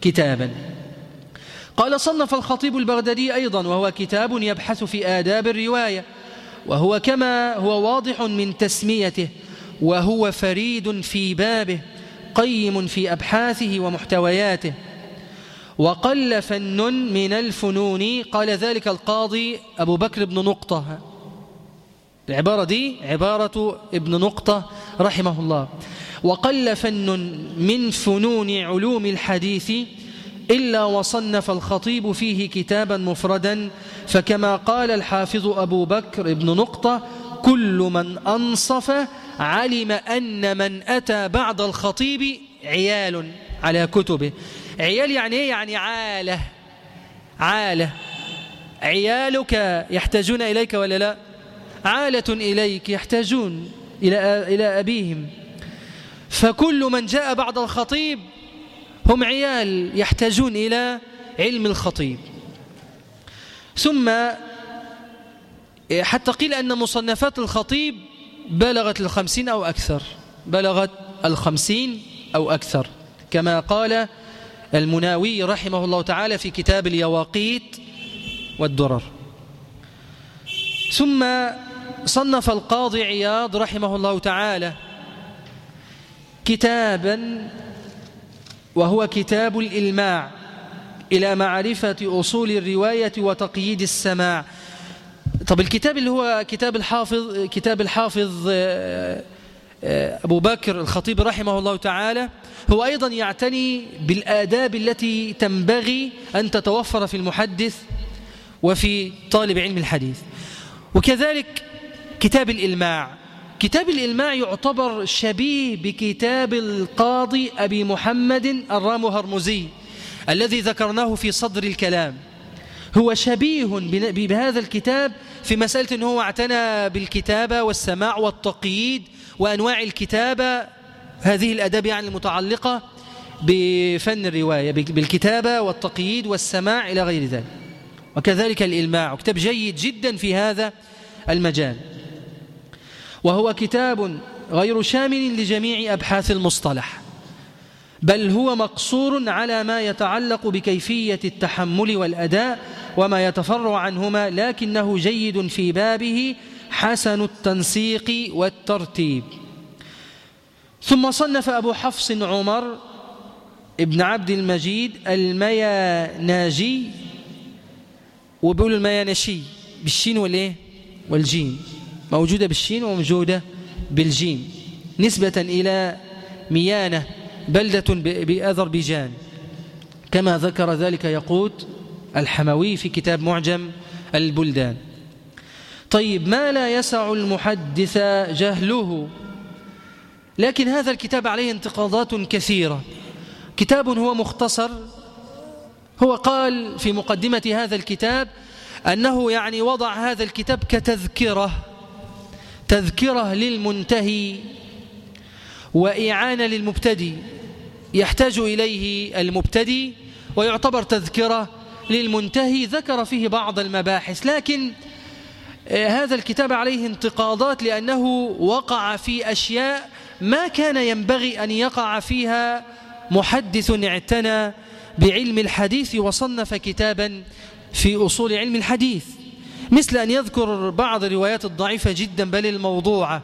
كتابا. قال صنف الخطيب البغدادي أيضا وهو كتاب يبحث في آداب الرواية وهو كما هو واضح من تسميته وهو فريد في بابه قيم في أبحاثه ومحتوياته. وقل فن من الفنون قال ذلك القاضي أبو بكر بن نقطة. العبارة دي عبارة ابن نقطة رحمه الله. وقل فن من فنون علوم الحديث إلا وصنف الخطيب فيه كتابا مفردا. فكما قال الحافظ أبو بكر ابن نقطة كل من أنصف علم أن من أتى بعد الخطيب عيال على كتبه. عيال يعني إيه؟ يعني عالة. عالة. عيالك يحتاجون إليك ولا لا؟ عالة إليك يحتاجون إلى إلى أبيهم. فكل من جاء بعد الخطيب هم عيال يحتاجون إلى علم الخطيب. ثم حتى قيل أن مصنفات الخطيب بلغت الخمسين أو أكثر. بلغت الخمسين أو أكثر. كما قال المناوي رحمه الله تعالى في كتاب اليواقيت والدرر. ثم صنف القاضي عياض رحمه الله تعالى كتابا وهو كتاب الإلماع إلى معرفة أصول الرواية وتقييد السماع. طب الكتاب اللي هو كتاب الحافظ كتاب الحافظ آه، آه، أبو بكر الخطيب رحمه الله تعالى هو أيضا يعتني بالآداب التي تنبغي أن تتوفر في المحدث وفي طالب علم الحديث. وكذلك كتاب الإلماع. كتاب الإلماع يعتبر شبيه بكتاب القاضي أبي محمد الرام هرمزي الذي ذكرناه في صدر الكلام. هو شبيه بهذا الكتاب في مسألة أنه هو اعتنى بالكتابة والسماع والتقييد وأنواع الكتابة هذه الأداب يعني المتعلقة بفن الرواية بالكتابة والتقييد والسماع إلى غير ذلك. وكذلك الإلماع. كتاب جيد جدا في هذا المجال. وهو كتاب غير شامل لجميع أبحاث المصطلح بل هو مقصور على ما يتعلق بكيفية التحمل والأداء وما يتفرع عنهما لكنه جيد في بابه حسن التنسيق والترتيب. ثم صنف أبو حفص عمر ابن عبد المجيد المياناجي وبيقول الميانشي بالشين والإيه؟ والجيم. موجودة بالشين وموجودة بالجيم. نسبة إلى ميانة بلدة بأذربيجان. كما ذكر ذلك يقوت الحموي في كتاب معجم البلدان. طيب ما لا يسع المحدث جهله؟ لكن هذا الكتاب عليه انتقاضات كثيرة. كتاب هو مختصر. هو قال في مقدمة هذا الكتاب أنه يعني وضع هذا الكتاب كتذكرة. تذكرة للمنتهي وإعانة للمبتدي يحتاج إليه المبتدي ويعتبر تذكرة للمنتهي. ذكر فيه بعض المباحث لكن آه، هذا الكتاب عليه انتقاضات لأنه وقع في أشياء ما كان ينبغي أن يقع فيها محدث اعتنى بعلم الحديث وصنف كتابا في أصول علم الحديث. مثل أن يذكر بعض الروايات الضعيفة جدا بل الموضوعة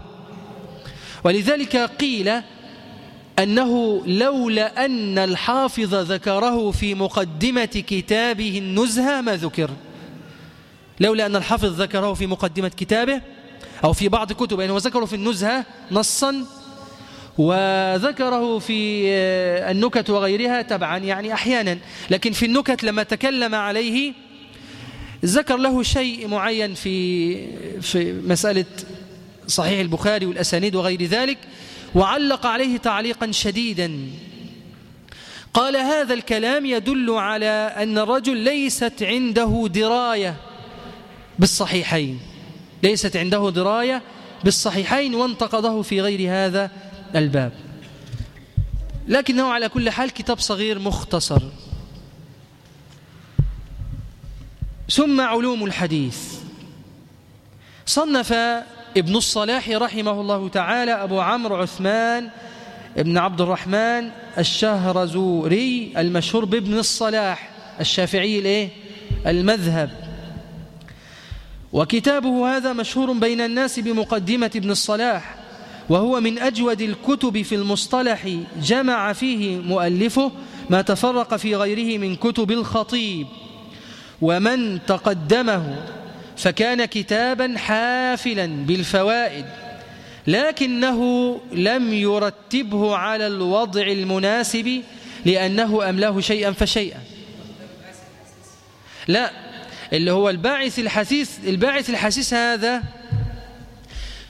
ولذلك قيل أنه لولا أن الحافظ ذكره في مقدمة كتابه النزهة ما ذكر. لولا أن الحافظ ذكره في مقدمة كتابه أو في بعض كتبه يعني وذكره في النزهة نصا وذكره في النكت وغيرها تبعا يعني أحيانا. لكن في النكت لما تكلم عليه ذكر له شيء معين في في مسألة صحيح البخاري والأسانيد وغير ذلك وعلق عليه تعليقا شديدا. قال هذا الكلام يدل على أن الرجل ليست عنده دراية بالصحيحين. ليست عنده دراية بالصحيحين وانتقضه في غير هذا الباب. لكنه على كل حال كتاب صغير مختصر. ثم علوم الحديث. صنف ابن الصلاح رحمه الله تعالى أبو عمرو عثمان ابن عبد الرحمن الشهرزوري المشهور بابن الصلاح الشافعي الإيه؟ المذهب. وكتابه هذا مشهور بين الناس بمقدمة ابن الصلاح وهو من أجود الكتب في المصطلح جمع فيه مؤلفه ما تفرق في غيره من كتب الخطيب. ومن تقدمه فكان كتابا حافلا بالفوائد لكنه لم يرتبه على الوضع المناسب لأنه أملاه شيئا فشيئا. لا اللي هو الباعث الحسيس الباعث الحسيس هذا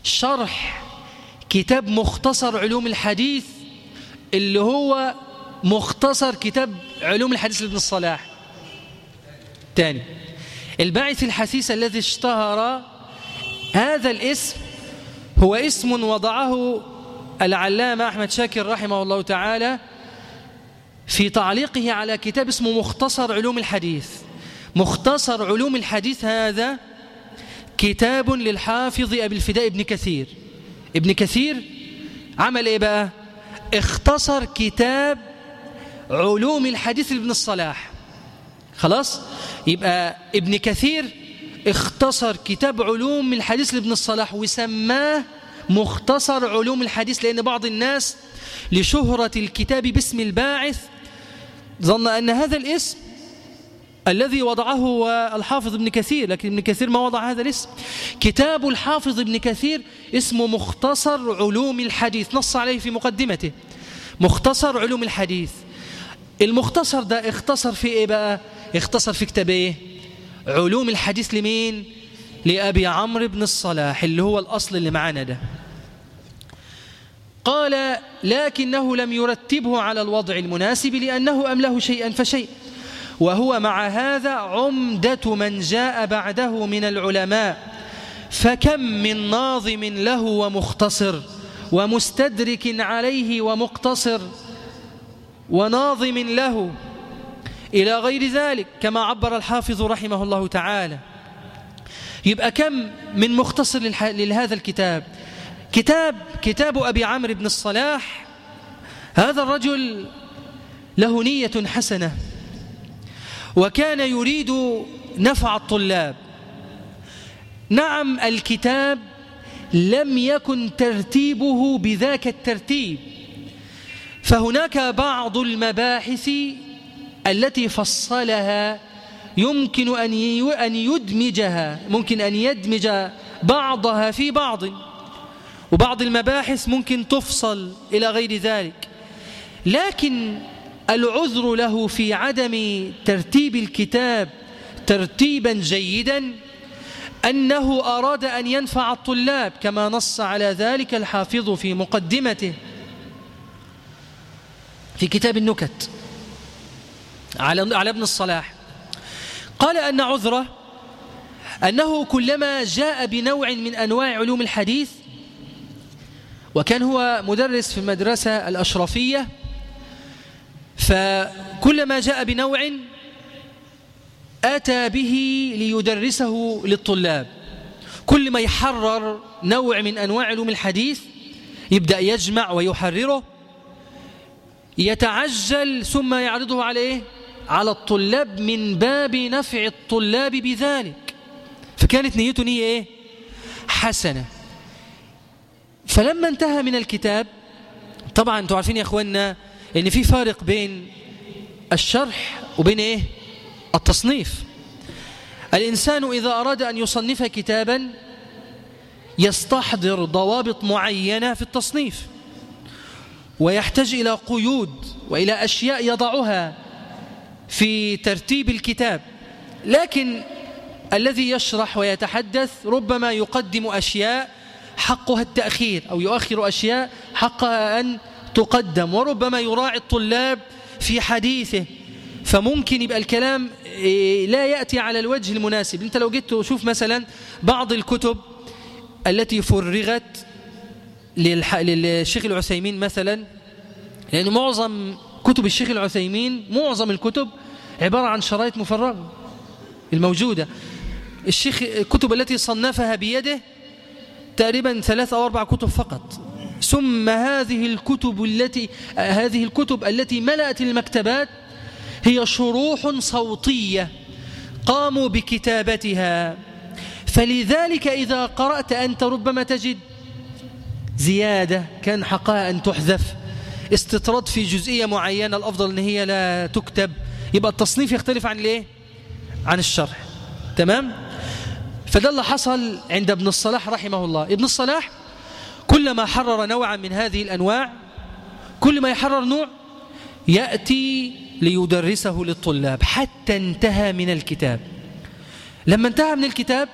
شرح كتاب مختصر علوم الحديث اللي هو مختصر كتاب علوم الحديث لابن الصلاح. تاني الباعث الحسيس الذي اشتهر هذا الاسم هو اسم وضعه العلامة أحمد شاكر رحمه الله تعالى في تعليقه على كتاب اسمه مختصر علوم الحديث. مختصر علوم الحديث هذا كتاب للحافظ أبي الفداء ابن كثير. ابن كثير عمل إيه بقى؟ اختصر كتاب علوم الحديث لابن الصلاح. خلاص؟ يبقى ابن كثير اختصر كتاب علوم الحديث لابن الصلاح وسماه مختصر علوم الحديث لأن بعض الناس لشهرة الكتاب باسم الباعث ظن أن هذا الاسم الذي وضعه الحافظ ابن كثير لكن ابن كثير ما وضع هذا الاسم. كتاب الحافظ ابن كثير اسمه مختصر علوم الحديث نص عليه في مقدمته. مختصر علوم الحديث. المختصر ده اختصر في إيه بقى؟ اختصر في كتاب إيه علوم الحديث لمين؟ لأبي عمرو بن الصلاح اللي هو الأصل اللي معانا ده. قال لكنه لم يرتبه على الوضع المناسب لأنه أمله شيئا فشيء وهو مع هذا عمدة من جاء بعده من العلماء فكم من ناظم له ومختصر ومستدرك عليه ومقتصر وناظم له إلى غير ذلك كما عبر الحافظ رحمه الله تعالى. يبقى كم من مختصر لهذا الكتاب؟ كتاب كتاب أبي عمرو بن الصلاح هذا الرجل له نية حسنة وكان يريد نفع الطلاب. نعم الكتاب لم يكن ترتيبه بذاك الترتيب فهناك بعض المباحث التي فصلها يمكن أن يدمجها ممكن أن يدمج بعضها في بعض. وبعض المباحث ممكن تفصل إلى غير ذلك. لكن العذر له في عدم ترتيب الكتاب ترتيبا جيدا أنه أراد أن ينفع الطلاب كما نص على ذلك الحافظ في مقدمته في كتاب النكت. على على ابن الصلاح. قال أن عذره أنه كلما جاء بنوع من أنواع علوم الحديث وكان هو مدرس في المدرسة الأشرفية فكلما جاء بنوع أتى به ليدرسه للطلاب. كل ما يحرر نوع من أنواع علوم الحديث يبدأ يجمع ويحرره يتعجل ثم يعرضه عليه على الطلاب من باب نفع الطلاب بذلك. فكانت نيته نية إيه؟ حسنة. فلما انتهى من الكتاب طبعا أنتوا عارفين يا إخواننا إن في فارق بين الشرح وبين إيه؟ التصنيف. الإنسان إذا أراد أن يصنف كتابا يستحضر ضوابط معينة في التصنيف ويحتاج إلى قيود وإلى أشياء يضعها في ترتيب الكتاب لكن الذي يشرح ويتحدث ربما يقدم أشياء حقها التأخير أو يؤخر أشياء حقها أن تقدم وربما يراعي الطلاب في حديثه. فممكن يبقى الكلام إيه، لا يأتي على الوجه المناسب. أنت لو جيت تشوف مثلا بعض الكتب التي فرغت للشيخ العثيمين مثلا لأن معظم كتب الشيخ العثيمين معظم الكتب عبارة عن شرايط مفرغة الموجودة. الشيخ الكتب التي صنفها بيده تقريبا ثلاث أو أربع كتب فقط. ثم هذه الكتب التي هذه الكتب التي ملأت المكتبات هي شروح صوتية قاموا بكتابتها. فلذلك إذا قرأت أنت ربما تجد زيادة كان حقها أن تحذف. استطراد في جزئية معينة الأفضل أن هي لا تكتب. يبقى التصنيف يختلف عن ليه عن الشرح. تمام؟ فده اللي حصل عند ابن الصلاح رحمه الله. ابن الصلاح كلما حرر نوعا من هذه الأنواع كل ما يحرر نوع يأتي ليدرسه للطلاب. حتى انتهى من الكتاب. لما انتهى من الكتاب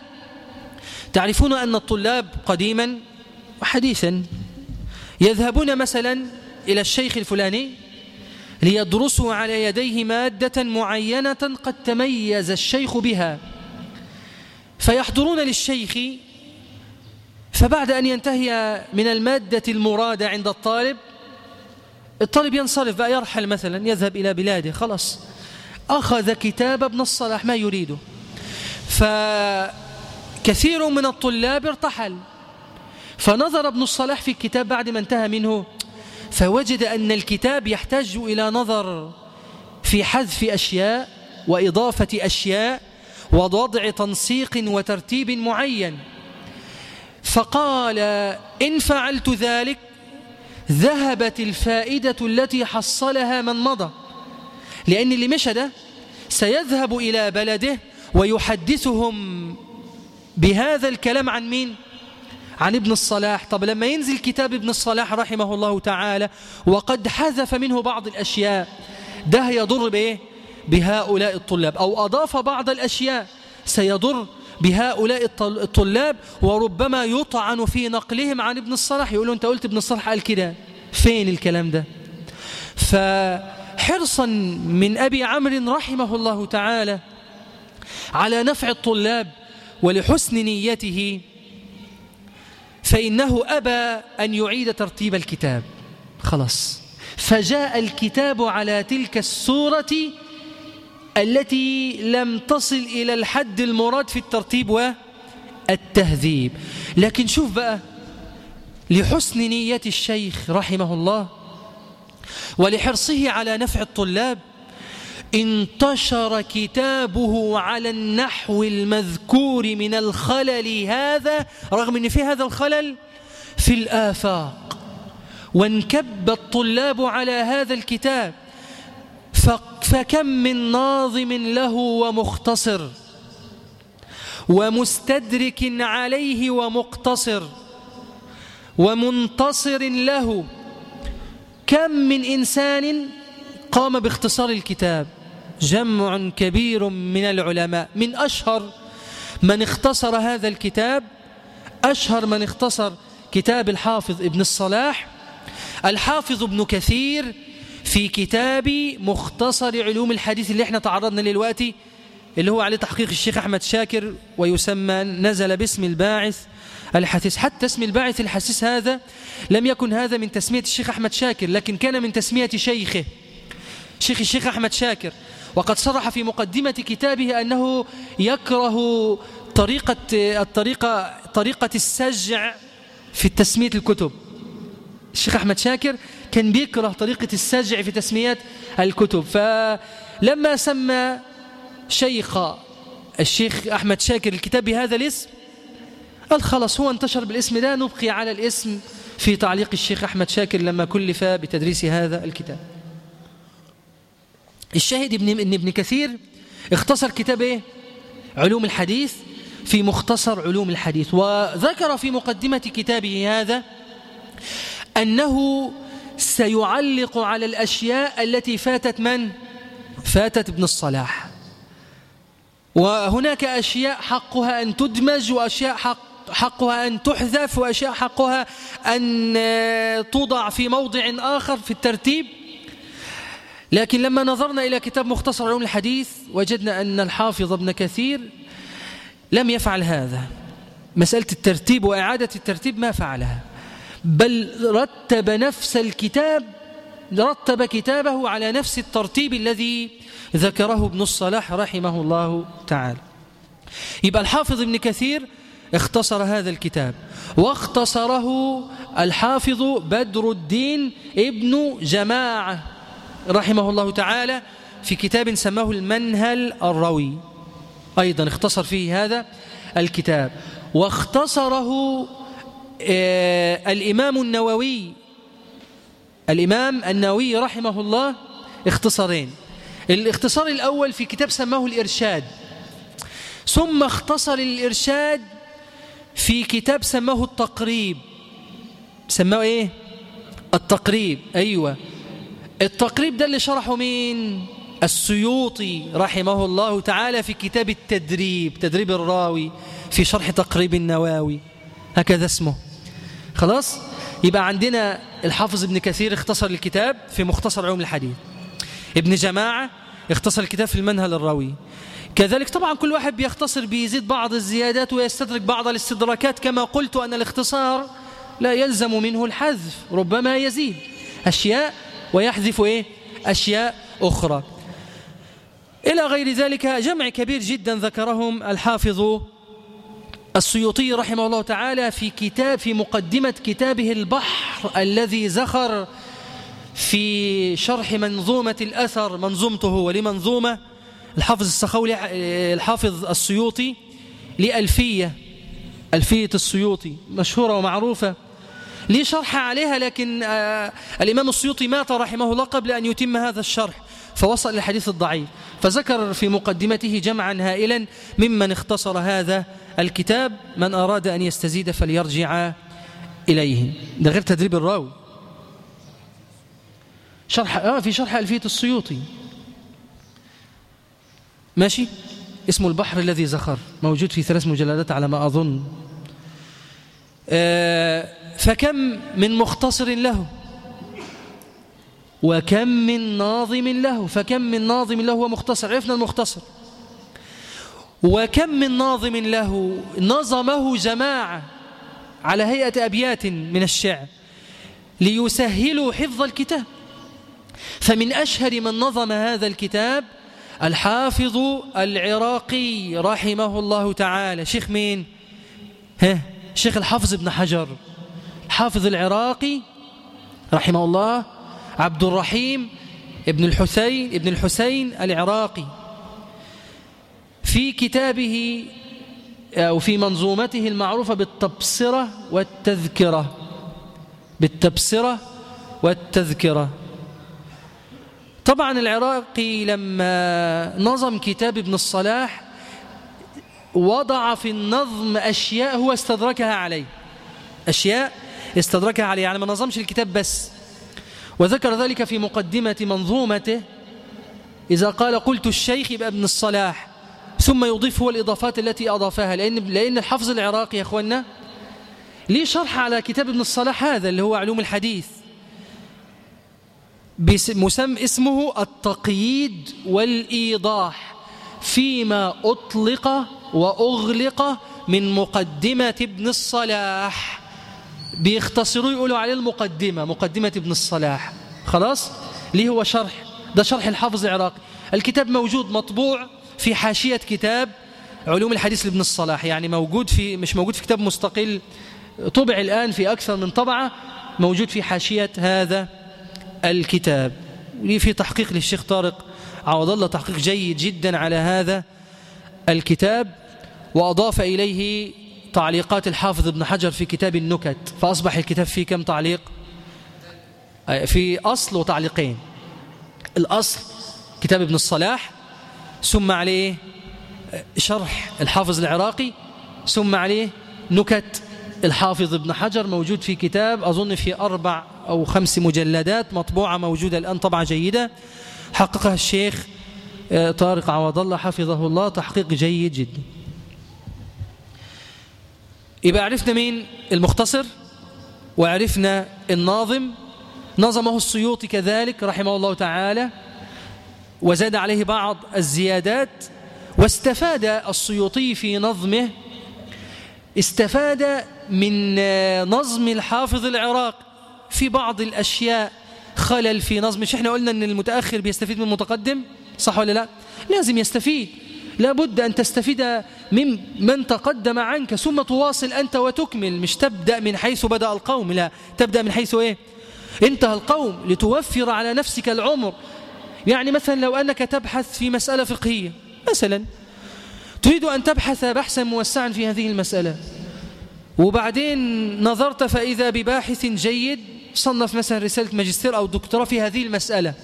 تعرفون أن الطلاب قديما وحديثا يذهبون مثلا إلى الشيخ الفلاني ليدرسوا على يديه مادة معينة قد تميز الشيخ بها. فيحضرون للشيخ فبعد أن ينتهي من المادة المرادة عند الطالب الطالب ينصرف بقى يرحل مثلا يذهب إلى بلاده خلاص. أخذ كتاب ابن الصلاح ما يريده. فكثير من الطلاب ارتحل. فنظر ابن الصلاح في الكتاب بعد ما انتهى منه فوجد أن الكتاب يحتاج إلى نظر في حذف أشياء وإضافة أشياء ووضع تنسيق وترتيب معين فقال إن فعلت ذلك ذهبت الفائدة التي حصلها من مضى لأن اللي مشى ده سيذهب إلى بلده ويحدثهم بهذا الكلام عن مين؟ عن ابن الصلاح. طب لما ينزل كتاب ابن الصلاح رحمه الله تعالى وقد حذف منه بعض الأشياء ده يضر بإيه؟ بهؤلاء الطلاب. أو أضاف بعض الأشياء سيضر بهؤلاء الطلاب وربما يطعن في نقلهم عن ابن الصلاح. يقولوا أنت قلت ابن الصلاح قال كده. فين الكلام ده؟ فحرصا من أبي عمرو رحمه الله تعالى على نفع الطلاب ولحسن نيته فإنه أبى أن يعيد ترتيب الكتاب. خلاص. فجاء الكتاب على تلك السورة التي لم تصل إلى الحد المراد في الترتيب والتهذيب. لكن شوف بقى لحسن نية الشيخ رحمه الله ولحرصه على نفع الطلاب انتشر كتابه على النحو المذكور من الخلل هذا رغم إن في هذا الخلل في الآفاق. وانكب الطلاب على هذا الكتاب فكم من ناظم له ومختصر ومستدرك عليه ومقتصر ومنتصر له. كم من إنسان قام باختصار الكتاب؟ جمع كبير من العلماء. من أشهر من اختصر هذا الكتاب أشهر من اختصر كتاب الحافظ ابن الصلاح الحافظ ابن كثير في كتاب مختصر علوم الحديث اللي إحنا تعرضنا للوقتي اللي هو عليه تحقيق الشيخ أحمد شاكر ويسمى نزل باسم الباعث الحثيث حتى اسم الباعث الحسيس هذا لم يكن هذا من تسمية الشيخ أحمد شاكر لكن كان من تسمية شيخه شيخ الشيخ أحمد شاكر. وقد صرح في مقدمة كتابه أنه يكره طريقة الطريقة طريقة السجع في تسمية الكتب. الشيخ أحمد شاكر كان بيكره طريقة السجع في تسمية الكتب. فلما سمى شيخ الشيخ أحمد شاكر الكتاب بهذا الاسم قال خلاص هو انتشر بالاسم ده نبقي على الاسم في تعليق الشيخ أحمد شاكر لما كلف بتدريس هذا الكتاب. الشاهد ابن, إن ابن كثير اختصر كتاب إيه؟ علوم الحديث في مختصر علوم الحديث. وذكر في مقدمة كتابه هذا أنه سيعلق على الأشياء التي فاتت من؟ فاتت ابن الصلاح. وهناك أشياء حقها أن تدمج وأشياء حق حقها أن تحذف وأشياء حقها أن توضع في موضع آخر في الترتيب. لكن لما نظرنا إلى كتاب مختصر علوم الحديث وجدنا أن الحافظ ابن كثير لم يفعل هذا. مسألة الترتيب وإعادة الترتيب ما فعلها. بل رتب نفس الكتاب رتب كتابه على نفس الترتيب الذي ذكره ابن الصلاح رحمه الله تعالى. يبقى الحافظ ابن كثير اختصر هذا الكتاب. واختصره الحافظ بدر الدين ابن جماعة. رحمه الله تعالى في كتاب سماه المنهل الروي. أيضا اختصر فيه هذا الكتاب. واختصره آه الإمام النووي. الإمام النووي رحمه الله اختصارين. الاختصار الأول في كتاب سماه الإرشاد. ثم اختصر الإرشاد في كتاب سماه التقريب. سماه إيه؟ التقريب. أيوة. التقريب ده اللي شرحه مين؟ السيوطي رحمه الله تعالى في كتاب التدريب تدريب الراوي في شرح تقريب النواوي. هكذا اسمه. خلاص؟ يبقى عندنا الحافظ ابن كثير اختصر الكتاب في مختصر علوم الحديث. ابن جماعة اختصر الكتاب في المنهل الراوي. كذلك طبعا كل واحد بيختصر بيزيد بعض الزيادات ويستدرك بعض الاستدراكات. كما قلت أن الاختصار لا يلزم منه الحذف ربما يزيد. أشياء ويحذف إيه؟ أشياء أخرى إلى غير ذلك جمع كبير جدا ذكرهم الحافظ السيوطي رحمه الله تعالى في كتاب في مقدمة كتابه البحر الذي زخر في شرح منظومة الأثر منظومته ولمنظومة الحافظ السخولي الحافظ السيوطي لألفية ألفية السيوطي مشهورة ومعروفة لي شرح عليها لكن آه الإمام السيوطي مات رحمه الله قبل أن يتم هذا الشرح فوصل للحديث الضعيف. فذكر في مقدمته جمعا هائلا ممن اختصر هذا الكتاب من أراد أن يستزيد فليرجع إليه. ده غير تدريب الراوي. شرح آه في شرح ألفية السيوطي. ماشي؟ اسمه البحر الذي زخر. موجود في ثلاث مجلدات على ما أظن. آه فكم من مختصر له وكم من ناظم له فكم من ناظم له ومختصر عرفنا المختصر وكم من ناظم له نظمه جماعة على هيئة أبيات من الشعر ليسهلوا حفظ الكتاب فمن أشهر من نظم هذا الكتاب الحافظ العراقي رحمه الله تعالى. شيخ مين؟ ها؟ شيخ الحافظ ابن حجر. الحافظ العراقي رحمه الله عبد الرحيم ابن الحسين ابن الحسين العراقي. في كتابه أو في منظومته المعروفة بالتبصرة والتذكرة. بالتبصرة والتذكرة. طبعا العراقي لما نظم كتاب ابن الصلاح وضع في النظم أشياء هو استدركها عليه. أشياء استدركها عليه يعني ما نظمش الكتاب بس. وذكر ذلك في مقدمة منظومته. إذا قال قلت الشيخ يبقى ابن الصلاح. ثم يضيف هو الإضافات التي أضافها. لأن, لأن الحفظ العراقي يا أخوانا ليه شرح على كتاب ابن الصلاح هذا اللي هو علوم الحديث؟ مسم اسمه التقييد والإيضاح فيما أطلق وأغلق من مقدمة ابن الصلاح. بيختصروا يقولوا عليه المقدمة مقدمة ابن الصلاح. خلاص؟ ليه هو شرح؟ ده شرح الحافظ العراقي. الكتاب موجود مطبوع في حاشية كتاب علوم الحديث لابن الصلاح. يعني موجود في مش موجود في كتاب مستقل طبع الآن في أكثر من طبعة موجود في حاشية هذا الكتاب. في تحقيق للشيخ طارق عوض الله تحقيق جيد جدا على هذا الكتاب وأضاف إليه تعليقات الحافظ ابن حجر في كتاب النكت. فأصبح الكتاب فيه كم تعليق؟ في أصل وتعليقين. الأصل كتاب ابن الصلاح ثم عليه شرح الحافظ العراقي ثم عليه نكت الحافظ ابن حجر موجود في كتاب أظن في أربع أو خمس مجلدات مطبوعة موجودة الآن طبعة جيدة. حققها الشيخ آه، طارق عوض الله حفظه الله تحقيق جيد جدا. يبقى عرفنا مين المختصر وعرفنا الناظم. نظمه السيوطي كذلك رحمه الله تعالى وزاد عليه بعض الزيادات واستفاد السيوطي في نظمه استفاد من نظم الحافظ العراق في بعض الأشياء خلل في نظم مش إحنا قلنا إن المتأخر بيستفيد من المتقدم صح ولا لا؟ لازم يستفيد. لابد أن تستفيد من من تقدم عنك ثم تواصل أنت وتكمل. مش تبدأ من حيث بدأ القوم لا. تبدأ من حيث إيه؟ انتهى القوم لتوفر على نفسك العمر. يعني مثلا لو أنك تبحث في مسألة فقهية مثلا تريد أن تبحث بحثا موسعا في هذه المسألة. وبعدين نظرت فإذا بباحث جيد صنف مثلا رسالة ماجستير أو دكتوراه في هذه المسألة.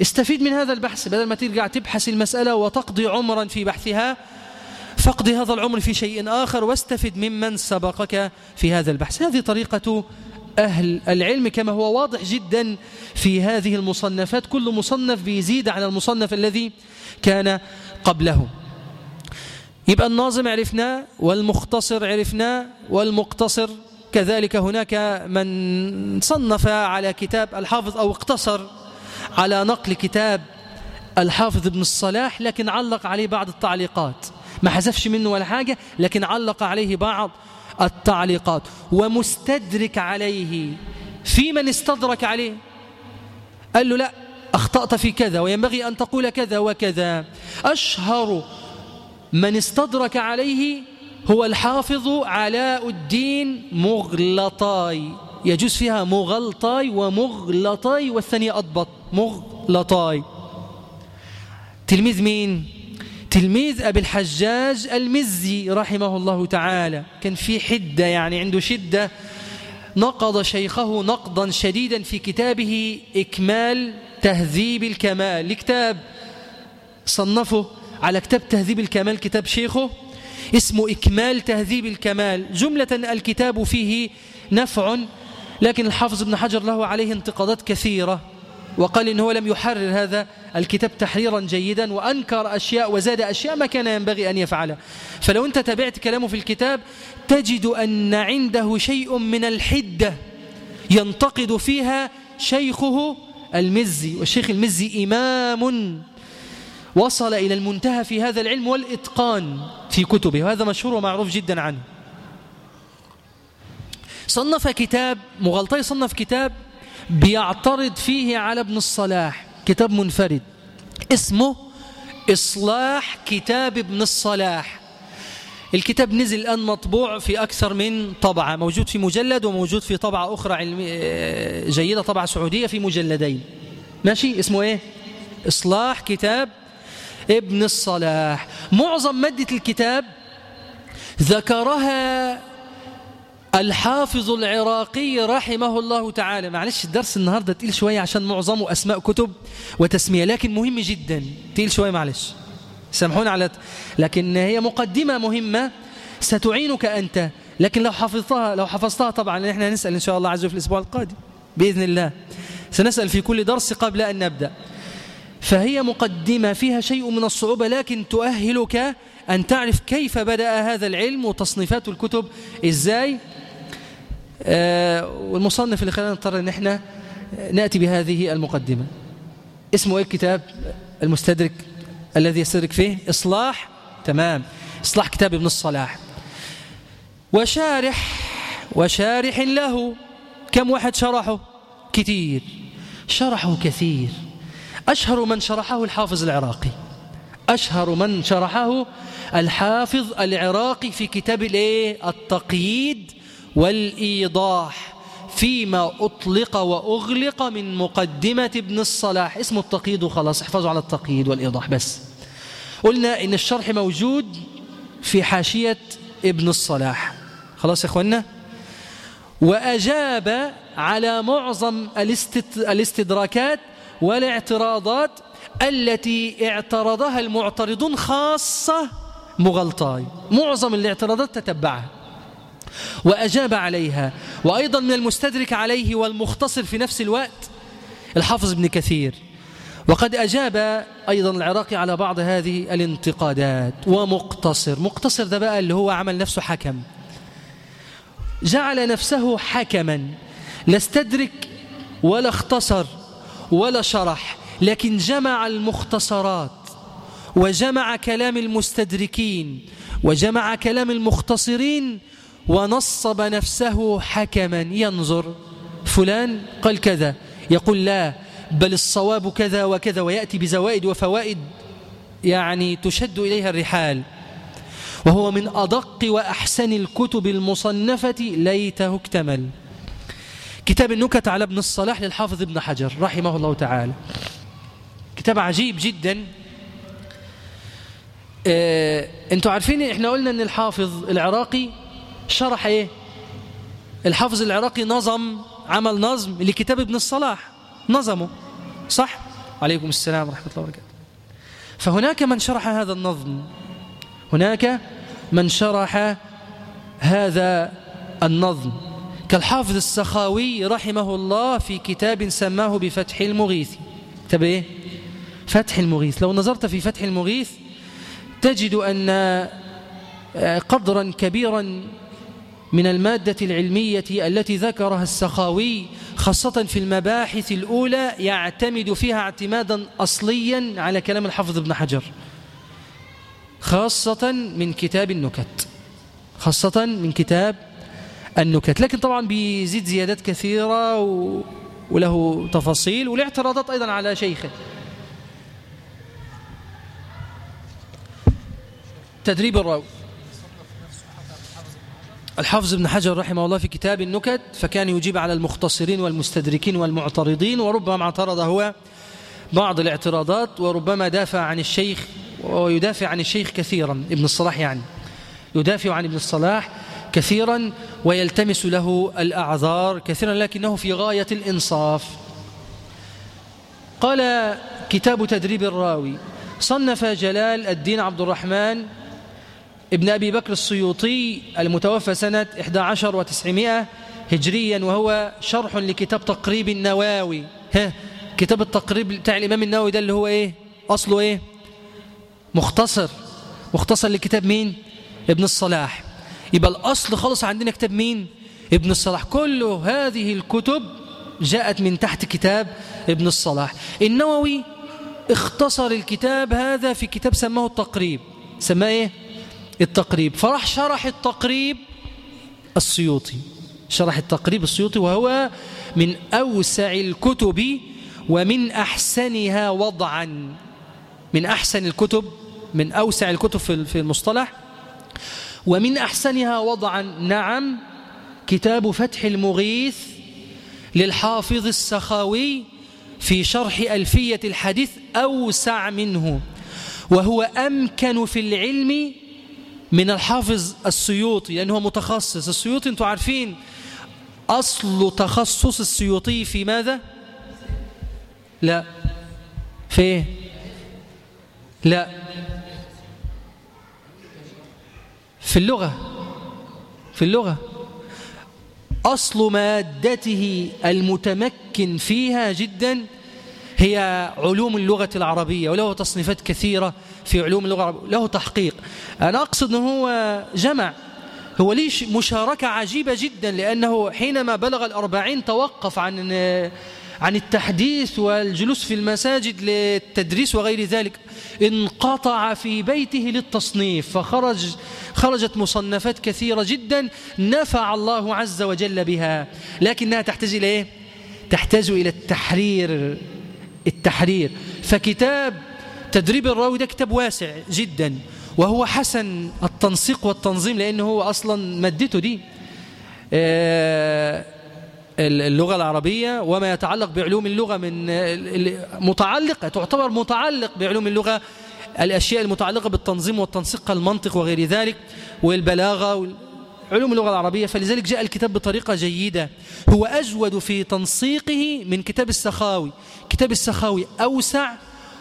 استفيد من هذا البحث بدل ما ترجع تبحث المسألة وتقضي عمرا في بحثها فاقضي هذا العمر في شيء آخر واستفد ممن سبقك في هذا البحث. هذه طريقة أهل العلم كما هو واضح جدا في هذه المصنفات. كل مصنف بيزيد عن المصنف الذي كان قبله. يبقى الناظم عرفناه والمختصر عرفناه والمقتصر. كذلك هناك من صنف على كتاب الحافظ أو اقتصر. على نقل كتاب الحافظ ابن الصلاح لكن علق عليه بعض التعليقات. ما حذفش منه ولا حاجة لكن علق عليه بعض التعليقات. ومستدرك عليه. في من استدرك عليه؟ قال له لا أخطأت في كذا وينبغي أن تقول كذا وكذا. أشهر من استدرك عليه هو الحافظ علاء الدين مغلطاي. يجوز فيها مغلطاي ومغلطاي والثانية أضبط. مغلطاي. تلميذ مين؟ تلميذ أبي الحجاج المزي رحمه الله تعالى. كان في حدة يعني عنده شدة. نقض شيخه نقضا شديدا في كتابه إكمال تهذيب الكمال. لكتاب صنفه على كتاب تهذيب الكمال كتاب شيخه اسمه إكمال تهذيب الكمال. جملة الكتاب فيه نفع لكن الحافظ ابن حجر له عليه انتقادات كثيرة. وقال إنه لم يحرر هذا الكتاب تحريرا جيدا وأنكر أشياء وزاد أشياء ما كان ينبغي أن يفعلها فلو أنت تابعت كلامه في الكتاب تجد أن عنده شيء من الحدة ينتقد فيها شيخه المزي والشيخ المزي إمام. وصل إلى المنتهى في هذا العلم والإتقان في كتبه وهذا مشهور ومعروف جدا عنه. صنف كتاب مغلطي صنف كتاب بيعترض فيه على ابن الصلاح. كتاب منفرد. اسمه إصلاح كتاب ابن الصلاح. الكتاب نزل الآن مطبوع في أكثر من طبعة. موجود في مجلد وموجود في طبعة أخرى آه، جيدة طبعة سعودية في مجلدين. ماشي؟ اسمه إيه؟ إصلاح كتاب ابن الصلاح. معظم مادة الكتاب ذكرها الحافظ العراقي رحمه الله تعالى. معلش الدرس النهاردة تقيل شوية عشان معظمه أسماء كتب وتسمية لكن مهم جدا. تقيل شوية معلش. سامحونا على لكن هي مقدمة مهمة. ستعينك أنت. لكن لو حفظتها لو حفظتها طبعا إحنا هنسأل إن شاء الله عز وجل في الأسبوع القادم. بإذن الله. سنسأل في كل درس قبل أن نبدأ. فهي مقدمة فيها شيء من الصعوبة لكن تؤهلك أن تعرف كيف بدأ هذا العلم وتصنيفات الكتب. إزاي؟ والمصنف اللي خلانا نضطر أن إحنا نأتي بهذه المقدمة. اسمه إيه الكتاب المستدرك الذي يستدرك فيه؟ إصلاح تمام. إصلاح كتاب ابن الصلاح. وشارح وشارح له. كم واحد شرحه؟ كثير شرحه كثير. أشهر من شرحه الحافظ العراقي. أشهر من شرحه الحافظ العراقي في كتاب التقييد. والإيضاح فيما أطلق وأغلق من مقدمة ابن الصلاح. اسمه التقييد وخلاص احفظوا على التقييد والإيضاح بس. قلنا إن الشرح موجود في حاشية ابن الصلاح. خلاص يا أخوانا وأجاب على معظم الاستدراكات والاعتراضات التي اعترضها المعترضون خاصة مغلطاي. معظم الاعتراضات تتبعها. وأجاب عليها وأيضا من المستدرك عليه والمختصر في نفس الوقت الحافظ ابن كثير. وقد أجاب أيضا العراقي على بعض هذه الانتقادات ومقتصر مقتصر ده بقى اللي هو عمل نفسه حكم. جعل نفسه حكما لا استدرك ولا اختصر ولا شرح لكن جمع المختصرات وجمع كلام المستدركين وجمع كلام المختصرين ونصب نفسه حكما ينظر فلان قال كذا يقول لا بل الصواب كذا وكذا ويأتي بزوائد وفوائد يعني تشد إليها الرحال. وهو من أدق وأحسن الكتب المصنفة ليته اكتمل. كتاب النكت على ابن الصلاح للحافظ ابن حجر رحمه الله تعالى. كتاب عجيب جدا. آه أنتوا عارفين إحنا قلنا إن الحافظ العراقي شرح إيه؟ الحافظ العراقي نظم عمل نظم لكتاب ابن الصلاح. نظمه صح؟ عليكم السلام ورحمة الله وبركاته. فهناك من شرح هذا النظم. هناك من شرح هذا النظم. كالحافظ السخاوي رحمه الله في كتاب سماه بفتح المغيث. كتاب إيه؟ فتح المغيث. لو نظرت في فتح المغيث تجد أن قدرا كبيرا من المادة العلمية التي ذكرها السخاوي خاصة في المباحث الأولى يعتمد فيها اعتمادا أصليا على كلام الحافظ ابن حجر. خاصة من كتاب النكت. خاصة من كتاب النكت. لكن طبعا بيزيد زيادات كثيرة وله تفاصيل والاعتراضات أيضا على شيخه. تدريب الراوي الحافظ ابن حجر رحمه الله في كتاب النكت فكان يجيب على المختصرين والمستدركين والمعترضين وربما اعترض هو بعض الاعتراضات وربما دافع عن الشيخ ويدافع عن الشيخ كثيرا ابن الصلاح يعني. يدافع عن ابن الصلاح كثيرا ويلتمس له الأعذار كثيرا لكنه في غاية الإنصاف. قال كتاب تدريب الراوي صنف جلال الدين عبد الرحمن ابن أبي بكر السيوطي المتوفى سنة 11 و900 هجريا وهو شرح لكتاب تقريب النواوي. ها كتاب التقريب بتاع الإمام النووي ده اللي هو إيه؟ أصله إيه؟ مختصر. مختصر لكتاب مين؟ ابن الصلاح. يبقى الأصل خالص عندنا كتاب مين؟ ابن الصلاح. كل هذه الكتب جاءت من تحت كتاب ابن الصلاح. النووي اختصر الكتاب هذا في كتاب سماه التقريب. سماه إيه؟ التقريب. فراح شرح التقريب السيوطي. شرح التقريب السيوطي وهو من أوسع الكتب ومن أحسنها وضعا. من أحسن الكتب من أوسع الكتب في المصطلح. ومن أحسنها وضعا. نعم كتاب فتح المغيث للحافظ السخاوي في شرح ألفية الحديث أوسع منه وهو أمكن في العلم من الحافظ السيوطي لأنه هو متخصص. السيوطي أنتم عارفين أصل تخصص السيوطي في ماذا؟ لا. في إيه؟ لا. في اللغة. في اللغة. أصل مادته المتمكن فيها جدا هي علوم اللغة العربية وله تصنيفات كثيرة في علوم اللغة العربية له تحقيق أنا أقصد أنه هو جمع هو ليش مشاركة عجيبة جدا لأنه حينما بلغ الأربعين توقف عن عن التحديث والجلوس في المساجد للتدريس وغير ذلك انقطع في بيته للتصنيف فخرج خرجت مصنفات كثيرة جدا نفع الله عز وجل بها لكنها تحتاج إلى إيه؟ تحتاج إلى التحرير التحرير. فكتاب تدريب الراوي ده كتاب واسع جدا وهو حسن التنسيق والتنظيم لأنه هو أصلا مادته دي آه، اللغة العربية وما يتعلق بعلوم اللغة من متعلقة تعتبر متعلق بعلوم اللغة الأشياء المتعلقة بالتنظيم والتنسيق المنطق وغير ذلك والبلاغة علوم اللغة العربية فلذلك جاء الكتاب بطريقة جيدة. هو أجود في تنسيقه من كتاب السخاوي. كتاب السخاوي أوسع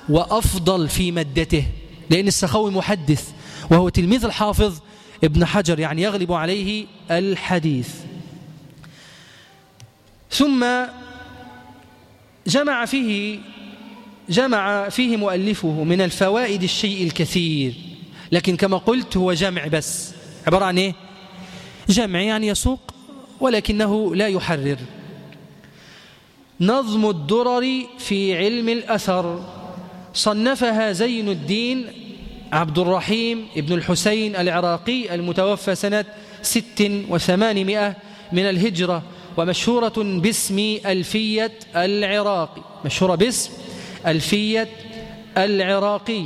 وأفضل في مادته لأن السخاوي محدث وهو تلميذ الحافظ ابن حجر يعني يغلب عليه الحديث. ثم جمع فيه جمع فيه مؤلفه من الفوائد الشيء الكثير. لكن كما قلت هو جمع بس. عبارة عن إيه؟ جمع يعني يسوق ولكنه لا يحرر. نظم الدرر في علم الأثر. صنفها زين الدين عبد الرحيم ابن الحسين العراقي المتوفى سنة ست وثمانمائة من الهجرة ومشهورة باسم ألفية العراقي. مشهورة باسم ألفية العراقي.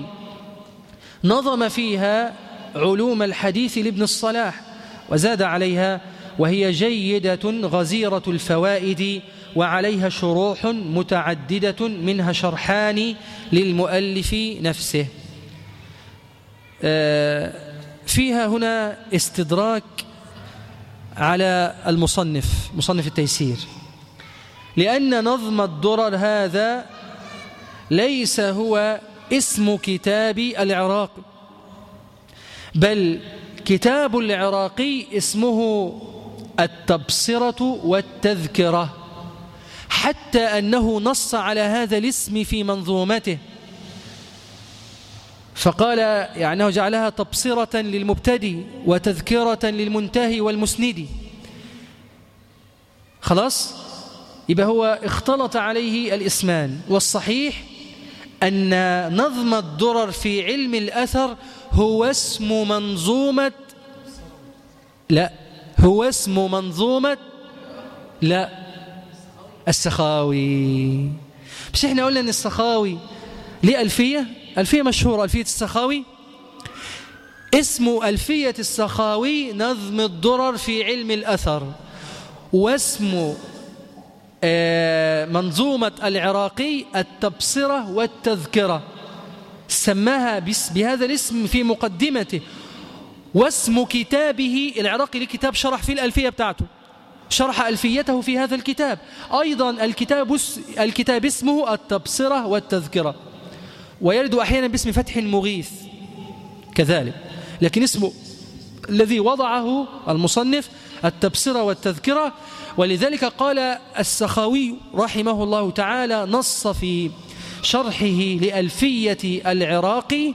نظم فيها علوم الحديث لابن الصلاح. وزاد عليها وهي جيدة غزيرة الفوائد وعليها شروح متعددة منها شرحان للمؤلف نفسه. آه، فيها هنا استدراك على المصنف مصنف التيسير. لأن نظم الدرر هذا ليس هو اسم كتاب العراق بل كتاب العراقي اسمه التبصرة والتذكرة حتى أنه نص على هذا الاسم في منظومته. فقال يعني جعلها تبصرة للمبتدي وتذكرة للمنتهي والمسند. خلاص؟ يبقى هو اختلط عليه الإسمان والصحيح أن نظم الدرر في علم الأثر هو اسم منظومة لا هو اسم منظومة لا السخاوي. بس إحنا قلنا إن السخاوي ليه ألفية؟ ألفية مشهورة ألفية السخاوي. اسم ألفية السخاوي نظم الدرر في علم الأثر واسم آه، منظومة العراقي التبصرة والتذكرة. سماها بهذا الاسم في مقدمته. واسم كتابه العراقي لكتاب شرح في الألفية بتاعته. شرح ألفيته في هذا الكتاب. أيضا الكتاب, الكتاب اسمه التبصرة والتذكرة. ويرد أحيانا باسم فتح المغيث كذلك. لكن اسمه الذي وضعه المصنف التبصرة والتذكرة. ولذلك قال السخاوي رحمه الله تعالى نص في شرحه لألفية العراقي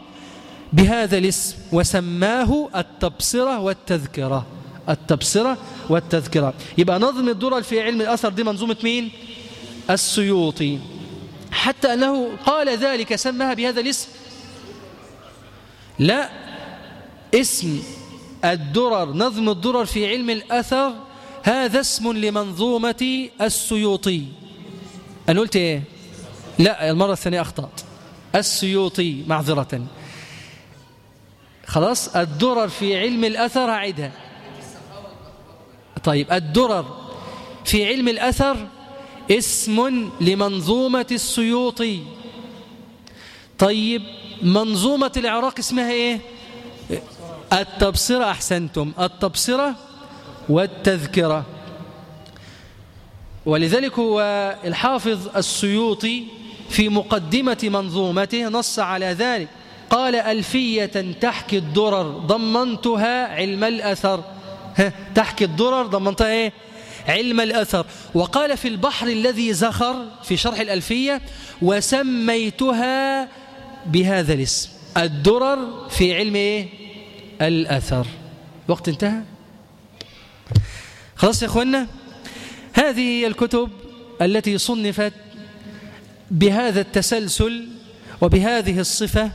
بهذا الاسم وسماه التبصرة والتذكرة. التبصرة والتذكرة. يبقى نظم الدرر في علم الأثر دي منظومة مين؟ السيوطي. حتى أنه قال ذلك سماها بهذا الاسم. لا اسم الدرر نظم الدرر في علم الأثر هذا اسم لمنظومة السيوطي. أنا قلت إيه؟ لا المرة الثانية أخطأت. السيوطي معذرة. خلاص الدرر في علم الأثر أعدها طيب الدرر في علم الأثر اسم لمنظومة السيوطي. طيب منظومة العراق اسمها إيه؟ التبصرة أحسنتم. التبصرة والتذكرة. ولذلك هو الحافظ السيوطي في مقدمة منظومته نص على ذلك. قال ألفية تحكي الدرر ضمنتها علم الأثر. تحكي الدرر ضمنتها إيه؟ علم الأثر. وقال في البحر الذي زخر في شرح الألفية وسميتها بهذا الاسم الدرر في علم إيه؟ الأثر. وقت انتهى؟ خلاص يا أخوانا هذه هي الكتب التي صنفت بهذا التسلسل وبهذه الصفة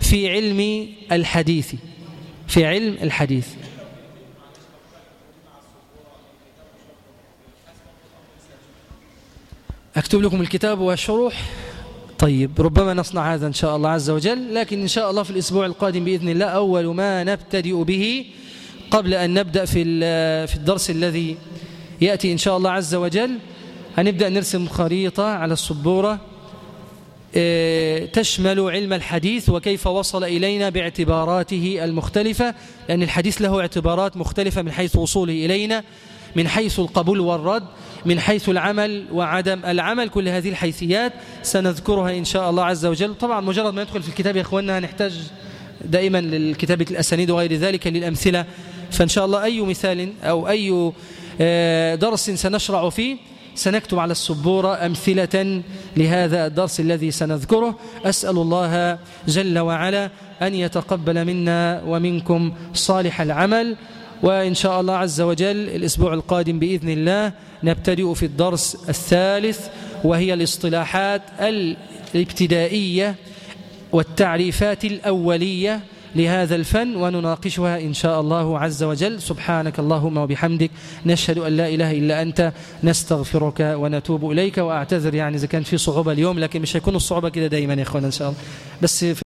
في علم الحديث في علم الحديث. أكتب لكم الكتاب والشروح. طيب ربما نصنع هذا إن شاء الله عز وجل لكن إن شاء الله في الأسبوع القادم بإذن الله أول ما نبتدئ به قبل أن نبدأ في في الدرس الذي يأتي إن شاء الله عز وجل. هنبدأ نرسم خريطة على السبورة. آه، تشمل علم الحديث وكيف وصل إلينا باعتباراته المختلفة لأن الحديث له اعتبارات مختلفة من حيث وصوله إلينا من حيث القبول والرد من حيث العمل وعدم العمل. كل هذه الحيثيات سنذكرها إن شاء الله عز وجل. طبعا مجرد ما ندخل في الكتاب يا أخواننا هنحتاج دائما للكتابة الأسانيد وغير ذلك للأمثلة. فإن شاء الله أي مثال أو أي آه، درس سنشرع فيه سنكتب على السبورة أمثلة لهذا الدرس الذي سنذكره. أسأل الله جل وعلا أن يتقبل منا ومنكم صالح العمل. وإن شاء الله عز وجل الأسبوع القادم بإذن الله نبتدئ في الدرس الثالث وهي الاصطلاحات الابتدائية والتعريفات الأولية. لهذا الفن ونناقشها إن شاء الله عز وجل. سبحانك اللهم وبحمدك. نشهد أن لا إله إلا أنت. نستغفرك ونتوب إليك. وأعتذر يعني إذا كان في صعوبة اليوم لكن مش هيكون الصعوبة كده دايما يا إخوانا إن شاء الله. بس في